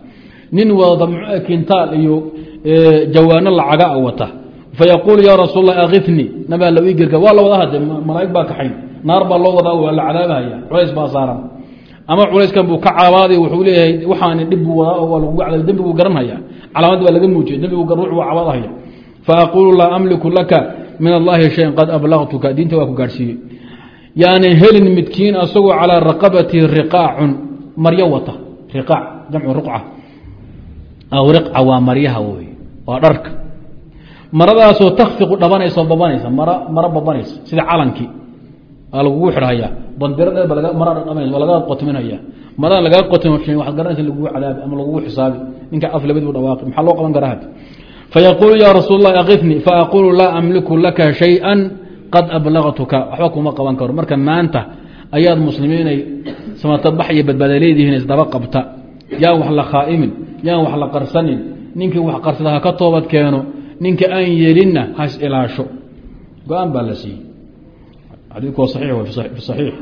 nin wada kintaal iyo jawaano lacaga a wata fayaquulu yaa rasuul allah akifni nabaa la ii gerga waa la wada hade malaa'ig baa kaxayn naar baa loo wadaa waa la cadaabahaya culays baa saaran. Ama culayskan buu ka caabaaday wuxuu leeyahay waxaani dhib buu wadaa oo waa lagu cadaab dembiguu garanhaya calaamad baa laga muujiya dembigu ruux waa cabaadahaya faaqulu laa amliku laka min allahi shayan qad ablagtuka diinta waa ku gaadhsiiyey. Yaani helin midkiin asagoo calىa raqabati riqaacun maryo wata. Riqaac jamcu ruqca. Aw riqca waa maryaha wey waa dharka. Maradaasoo takfiqu dhabanaysa oo babanaysa mara maro babanaysa sida calankii aa lagugu xidhaya bandiradeed ba mara dhabanaysa waa lagaa qotminaya marada lagaa qotmin waxaad garanaysa lagugu cadaabi ama lagugu xisaabi. Ninka af labadibu dhawaaqi maxaa loo qaban karaa fayaquulu ya rasuul اlah akifni faaqulu laa amliku laka shayئa qad ablagtuka waxba kuma qaban karo marka maanta ayaad muslimiinay samatabax iyo badbaada leedihiin isdaba qabta yaan wax la khaa'imin yaan wax la qarsanin ninkii wax qarsada ha ka toobad keeno ninka aan yeelinna has ilaasho go'aan baa la siiyey fi saxiix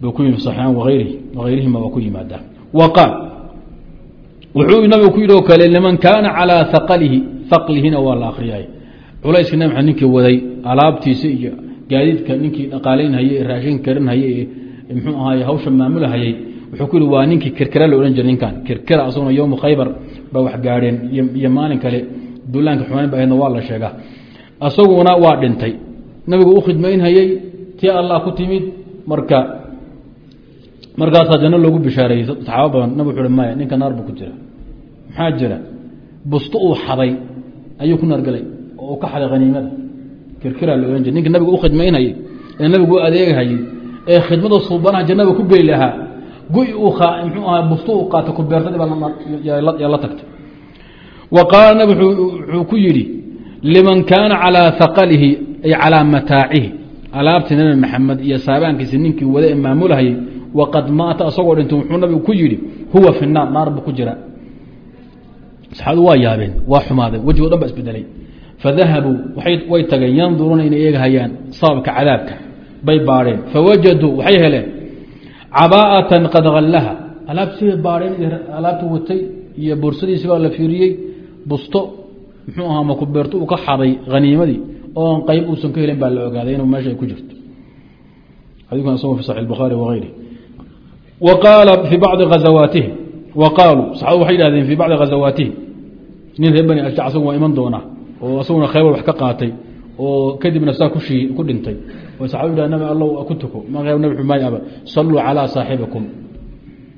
buu ku yimi saxiixan waayrihi wahayrihima wuxuu nabigu ku yidhi oo kale liman kaana calىa haqalihi haqlihina waa la akriyay culayska nabi ninkii waday alaabtiisa iyo gaadiidka ninkii dhaqaalaynhayey ee raashin karinhayey ee mxuu ahaay hawsha maamulahayey wuxuu ku yihi waa ninkii kirkira la odhan jiray ninkan. Kirkira asaguna yowmu khaybar ba wax gaadheen iyo maalin kale duulaanka xumayn ba ahaydna waa la sheegaa. Asaguna waa dhintay. Nabigu u khidmaynhayey tii allah ku timid marka markaasaa janno loogu bishaareeyey saxaabo badan. Nabig wuxu uhi maya ninka naar buu ku jira maxaa jira? Busto uu xaday ayuu ku naargelay oo uu ka xaday haniimada kirkiraa la ohan jira ninka nabiga u khidmaynhayey ee nabigu u adeegahayey ee khidmada suubanaha jannaba ku geli lahaa uu mxuu ahaa busto uu qaatay kubeertadii baa la tagtay. Wa qaala nabi wuxuu ku yidhi liman kaana calىa haqalihi ay calىa mataacihi. Alaabtii nabi maxamed iyo saabaankiisi ninkii wada ee maamulahayey waqad maata asagoo dhintay wuxuu nabigu ku yidhi huwa fi naar naar buu ku jira saxaabadu waa yaabeen waa xumaadeen wejigo dhan ba isbedelay. Fadahabuu way tageen yanduruuna inay eeghayaan sababka cadaabka. Bay baadheen fawajaduu waxay heleen cabaa'atan qad hallaha alaabtibay baadheen alaabta watay iyo boorsadiisi baa la fiiriyey. Busto muxuu ahaa makubeerto uu ka xaday haniimadii oon qayb uusan ka helin baa la ogaaday inuu meesha ay ku jirto. Xadiikan fi bacdi azawaatihim wa qaaluu waxay yihahdeen fii bacdi ghazawaatihim nin reer bani ashjac asagu waa iman doona oo asaguna khaybar wax ka qaatay oo kadibna saa ku dhintay. Yidhah nabi allow ku tuko. Ma nabi xumay aba saluu calىa saaxibikum.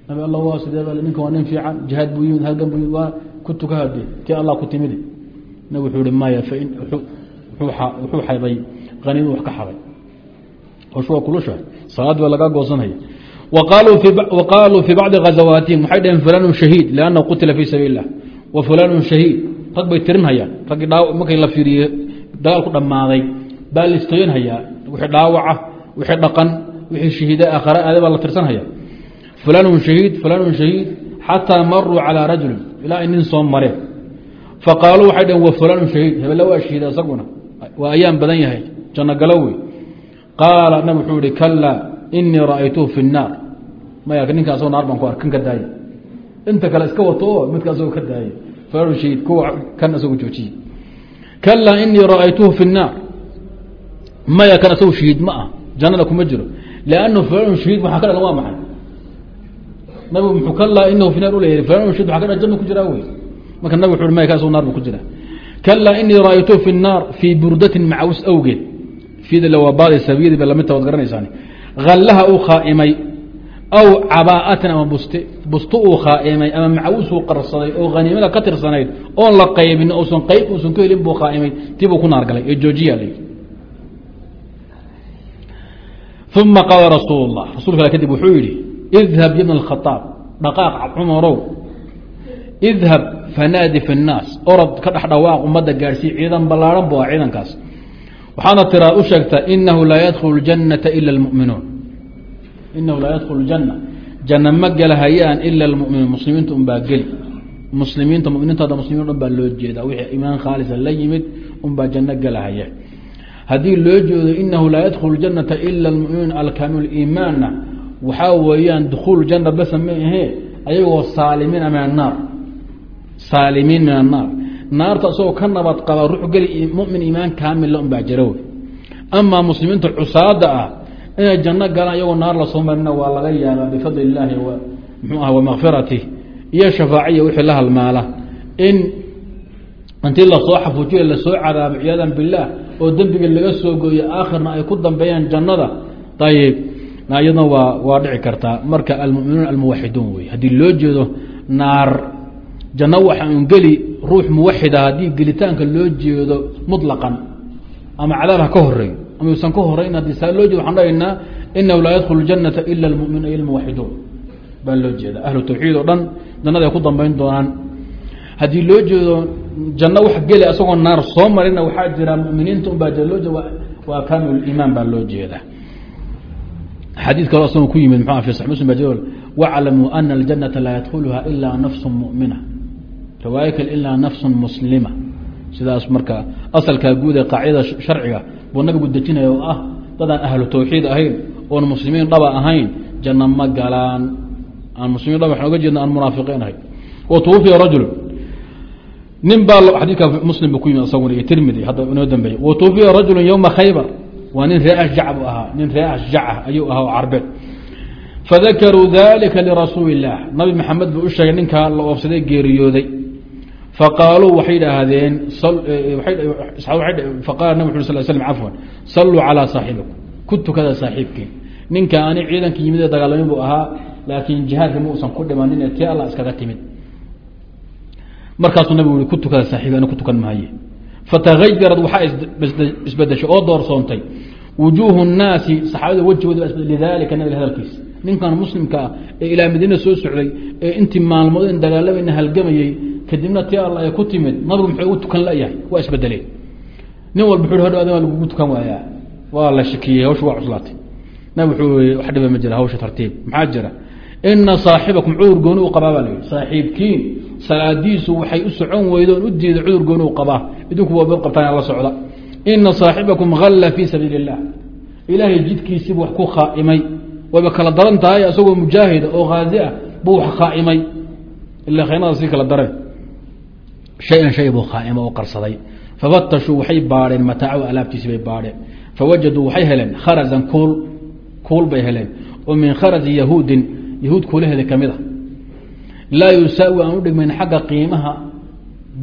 Nabi alla waa sidee ba ninkan waa nin fiican jihaad buu yimid halgan buu yimid waa ku tuka hade tii allah ku timid. Nabig wuxuu ihi maya fain wuxuu xaday haniimu wax ka xaday hoshuwa kulusha salaad baa lagaa goosanaya wa qaaluu fii bacdi ghazawaatihim waxay dhaheen fulanun shahiid liannahu qutila fii sabiil اllah wa fulaanun shahiid. Rag bay tirinhayaan raggi markii la fiiriye dagaalku dhammaaday. Baa listoynhayaa wixii dhaawaca wixii dhaqan wixii shahiida aakhara aada baa la tirsanhaya fulaanun shahiid fulaanun shahiid xataa maruu calىa rajulin. Ilaa ay nin soo mareen faqaaluu waxay dhaheen wa fulaanun shahiid. Hebelle waa shahiida isaguna. Waa ayaan badan yahay. Janno galo wey. Qaala nab wuxuu ihi kalaa inii ra'aytuhu fi nnaar. Maya ninka naar baan inta kale iska wato oo midka asagoo ka daaya fulaanu shahiid kuwa kan asagoo joojiye kalaa inii ra'aytuhu fi الnaar maya kan asagoo shahiid ma ah jannada kuma jiro lannu fulaanu shahiid waxaa ka dhalan waa maxay nabigu muxuu kalaa inahu fi naar u leeyahay fulaanu shahiid waxa ka dhalan janna ku jiraa wey marka nabig wuxu maya ka asagoo naar buu ku jira kalaa inii ra'aytuhu fi الnaar fii burdatin macawis awgeed fiida lawabaada sabiyadi ba lamidta waad garanaysaan hallaha uu khaaimay aw cabaa'atan ama buste busto uu khaaimay ama macawis uu qarsaday oo haniimada ka tirsanayd oon la qaybin uusan qayb uusan ka helin buu khaaimay tii buu ku naargalay ee joojiya la uma qaala rasuul اlah rasulka al kadib wuxuu yihi idhab ya bna اkhaaab dhaqaaq cumarow idhab fanaadi fi الnaas orod ka dhex dhawaaq ummadda gaadhsii ciidan ballaaran bu ah ciidankaas waxaana tiraa u sheegtaa inahu laa yadkulu اjanata ila اlmuminuun inahu laa yadkhulu اjanna janna ma gelahayaan ila اlmuminuun muslimiinta unbaa geli muslimiinta muminiintada muslimiin dhan baa loo jeedaa wixii imaan khaalisa la yimid unbaa janno gelahaya haddii loo jeedo inahu laa yadkhulu janata ila lmuminuun alkaamilu iimaanna waxaa weeyaan dukuul janna basa ma ahee ayagoo saalimiina min annaar saalimiin min annaar naarta isagoo ka nabad qaba ruux geli mumin iimaan kaamilla unbaa jira wey amaa muslimiinta cusaada ah inay janno galaan iyagoo naar la soo marina waa laga yaabaa bifadli illaahi mxuu ah wamakfiratih iyo shafaaciya wixii la halmaala. In intii la soo xafuujiyo la soo cadaabo ciyaadan billaah oo dembiga laga soo gooyo aakhirna ay ku dambeeyaan jannada. Ayib iyadna waa waa dhici kartaa. Marka almuminuun almuwaxiduun wey. Haddii loo jeedo naar janno waxa un geli ruux muwaxida haddii gelitaanka loo jeedo muطlaqan ama cadaab ha ka horeeyo ama usan ka horeyn haddii saa loo jeedo waxaan dhahaynaa inahu laa yadkhulu janata ila almumin ay almuwaxiduun baa loo jeeda ahlu tawxiid oo dhan jannada ay ku dambeyn doonaan. Haddii loo jeedo janno wax geli asagoo naar soo marina waxaa jira muminiinta unbaa jira loo jeeda waa kaamil iimaan baa loo jeeda xadiid kaloo asagoo ku yimid mxu fi sax muslim ba waclamuu ana aljanata laa yadkhuluha ilaa nafsu mumina. Riwaayo kale ilaa nafsu muslima. Sidaas marka asalkaa guud ee qaacidada sharciga buu nabigu dejinaya oo ah dadaan ahlu tawxiid ahayn oon muslimiin dhaba ahayn janno ma galaan. Aan muslimiin dhaba waxaan oga jeedna aan munaafiqiin ahayn wa rajul nin baa xadiidka muslim bu ku yimid isaguna iyo tirmidi hadda inoo dambeeyey wa twufiya yowma khaybar waa nin ree ashjac bu ahaa nin ree ashjaca ayuu ahaa oo carbeed. Fadakaruu dalika lirasuuli اllaah nabi maxamed buu u sheegay ninkaa la oobsaday geeriyooday faqaaluu waxay dhaahdeen faqala nabg u sal slm cafwan salluu calaa saaxibikum ku tukada saaxiibkiin ninka ani ciidanka yimidee dagaalamin buu ahaa laakiin jihaadka ma uusan ku dhimanin ti alla iskaga timid markaasuu nabigu i ku tukada saaibi an ku tukan maaye fatahayarad waxaa isbedeshay oo doorsoontay wujuuhu nnaasi saxaabada wejigooda baa isbeddel lidalika nabig hadalkiisa ninkan muslimka ah ee ilaa madiina soo socday ee intii maalmood in dagaalamayna halgamayey kadibna tii alla ay ku timid nabigu muxuu ugu tukan layahay waa isbedeleen. Nin walba wuxu hodh waa lagugu tukan waayaa. Waa la shakiyey hawsha waa cuslaatay. Nabig wuxuu i wax dhiba ma jira hawsha tartiib. Maxaa jira? Ina saaxibakum cudur gooni u qabaa baa la yihi saaxiibkiin salaadiisu waxay u socon weydoon u diiday cudur gooni u qabaa. Idinku waa bad qabtaan la socda. Ina saaxibakum halla fii sabiili اllah ilaahay jidkiisiibu wax ku khaaimay. Wayba kala daran tahay isagoo mujaahida oo haazi ah buu wax khaaimay. Ila khaynada sii kala dareen shay-an shay buu khaaima oo qarsaday fafatashuu waxay baadheen mataacahu alaabtiisi bay baadheen fawajaduu waxay heleen kharazan kuul kuul bay heleen oo min kharazi yahuudin yahuud kuulaheeda ka mid a laa yusaawi aan u dhigmayn xagga qiimaha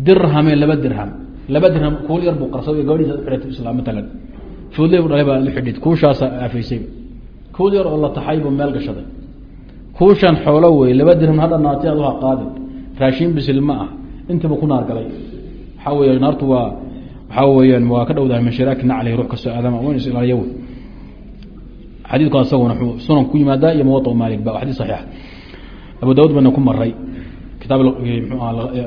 dirhameen laba dirham laba dirham kuul yar buu qarsaday gabadhiisa uxidhatay isla matalan fuudley bu dhalay baa la xidhid kuushaasa aafaysay kuul yar oo la taxay buu meel gashaday kuushan xoolo wey laba dirham hadha naati ad uha qaadin raashin bisil ma ah intiiba ku naar galay waxaa wey naartu waa waxaa weyaan waa ka dhowdahay min shiraaki naclih ruux kastoo aadama wan is ilaaliya wey xadiidku asaguna sunan ku yimaadaa iyo muwa maalik ba xadii saxiix. Abu daawud bayna ku maray kitaab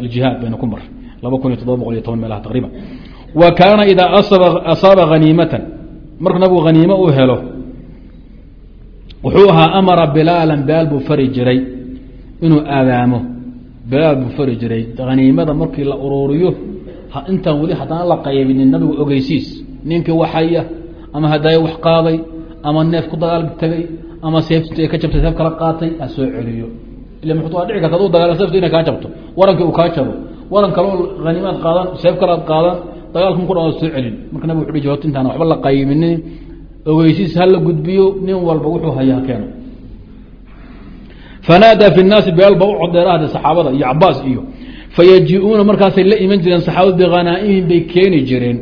aljihaad bayna ku maray laba kun iyo toddoba boqol iyo toban meelaha taqriiban. Wa kaana idaa asaaba haniimatan markuu nabigu haniimo uu helo wuxuu ahaa amara bilaalan bilaal buu fari jiray inuu aadaamo bilaal buu fari jiray. Haniimada markii la uruuriyo intaan weli haddana la qaybinin nabigu ogeysiis. Ninkii waxaya ama hadaayo wax qaaday ama neef ku dagaal tegay ama seef ka jabtay seef kala qaatay ha soo celiyo. Ila mxu waa dhici karta aduu dagaal seefta inay kaa jabto. Warankii uu kaa jabo. Waran kaloo haniimaad qaadan seef kalaad qaadan dagaalka ku dha soo celin. Marka nabig wuxu hi horta intaan waxba la qaybinin. Ogeysiis ha la gudbiyo nin walba wuxuu haya ha keeno fanaadaa fi naasi bilaal ba u codeerahde saxaabada iyo cabaas iyo fayaji-uuna markaasay la iman jireen saxaabadu bihanaaimihim bay keeni jireen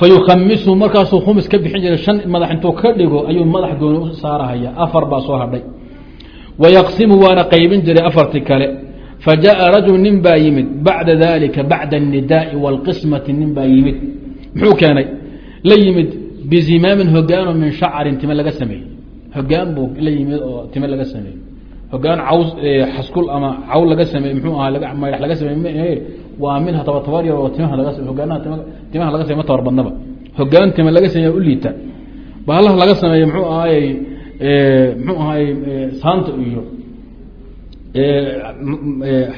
fayukhamisu markaasuu khumis ka bixin jiray shan madax intuu ka dhigo ayuu madax gooni u saarahaya afar baa soo hadhay wayaqsimu waana qaybin jiray afartii kale fajaءa rajul nin baa yimid bacda dalika bacda الnidaai wاlqismati nin baa yimid muxuu keenay la yimid bizimaamin hogaano min shacrin time laga sameeyey hogaan buu la yimid oo time laga sameeyey. Hogaan caws xaskul ama caw laga sameey mxuu ahaa mayx laga sameey waa mid tabartabar yar oo timaha laga hogaanaha timaha laga samey ma tabar badnaba. Hogaan tima laga sameeya u liita baalaha laga sameeye mxuu ahaayey mxuu ahaayey saanta iyo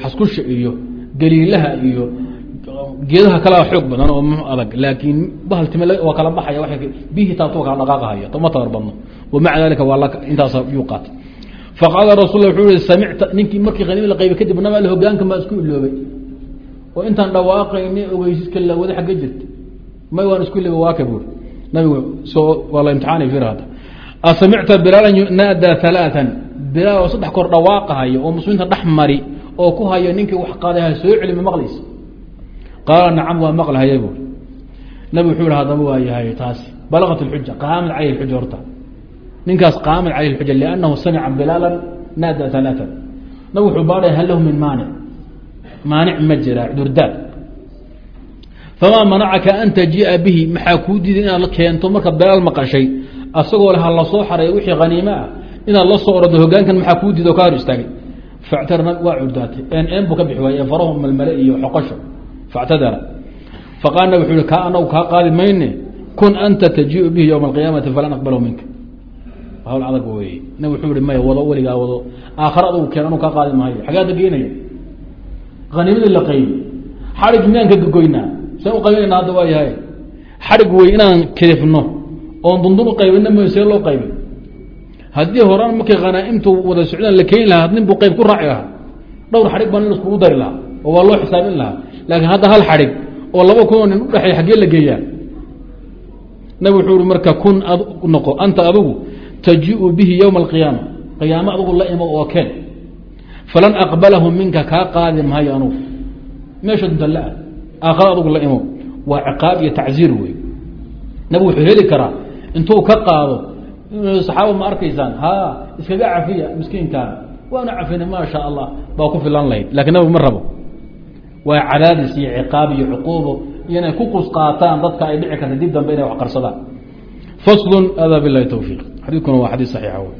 xaskusha iyo galiilaha iyo geedaha kalaa xoog badan oo adag laakiin bahal time waa kala baxaya bihii taabto waa kala dhaqaaqahaya ma tabar wamaca dalika waa intaas yuu qaatay. Faqaala rasul wuxuu i samicta ninkii markii haniimi la qaybay kadib nabal hogaankan baa isku iloobay? Oo intaan dhawaaqayni ogeysiska la wada xagga jirta. May waan isku iloobay waaka buur. Nabigu soo waa la imtixaanay fir hadda. Asamicta bilaalan yunaada halaatan bilaal oo saddex koor dhawaaqahayo oo muslimiinta dhex mari oo ku hayo ninkii wax qaaday ha soo celi ma maqlaysa qaala nacam waa maqlahaya buur nabig wuxuu hi hadaba waa yahay taasi. Balaqat اlxuja qaamat caleyh xuja horta. Ninkaas qaamat caleyh xuja liannahu samica bilaalan naada halaatan nabig wuxuu baadhaya hal lahu min maanic maanic ma jira cudurdaad famaa manacaka an tajii'a bihi. Maxaa kuu diiday inaad keento marka bilaal maqashay? Asagoo le ha la soo xareeyo wixii haniime ah. Inaad la soo orado hogaankan maxaa kuu diido ka hor istaagay? Factarna waa curdaatay. En en buu ka bixi waayey farahu malmale iyo xoqosho factadara faqaal nabig wuxuu hi kaa anagu kaa qaadi mayne kun anta tajiiu bihi yowma alqiyaamati falan aqbalahu minka hawl adag wey nabig wuxuu hi maya wado weligaa wado aakhare adugu keen anu kaa qaadi maayo xagaada geenaya haniimadii la qaybi xarig miyaan ka gogoynaa seen u qaybinayna hadda waa yahay xarig wey inaan kedifno oon dundun u qaybina mooy see loo qaybin haddii horaan markay hanaaimtu wada socdaan la keeni lahaa nin buu qayb ku raaci lahaa dhowr xadhig baa laakiin hadda hal xadhig oo laba kun oo nin udhexeey xaggee la geeyaa. Nabig wuxuu i marka kun noqo anta adigu tajiu bihi ywma alqiyaama qiyaamo adigu la imo oo keen. Falan aqbalahu minka kaa qaadi maayo anugu. Meesha dunta aakhare adugu la imo. Waa ciqaab iyo tacziir wey nabig wuxuu heli karaa intuu ka qaado saxaaba ma arkaysaan? Ha iskaga cafiya miskiinkaan. Waana cafina maa allah baa ku filan lahayd. Lakin nabig ma rabo waa cadaadis iyo ciqaab iyo cuquubo iyo inay ku qus qaataan dadka ay dhici karta dib dambe inay wax qarsadaan. Faslu adaa bilahi towfiiq xadiidkuna waa xadiis saxiixa wey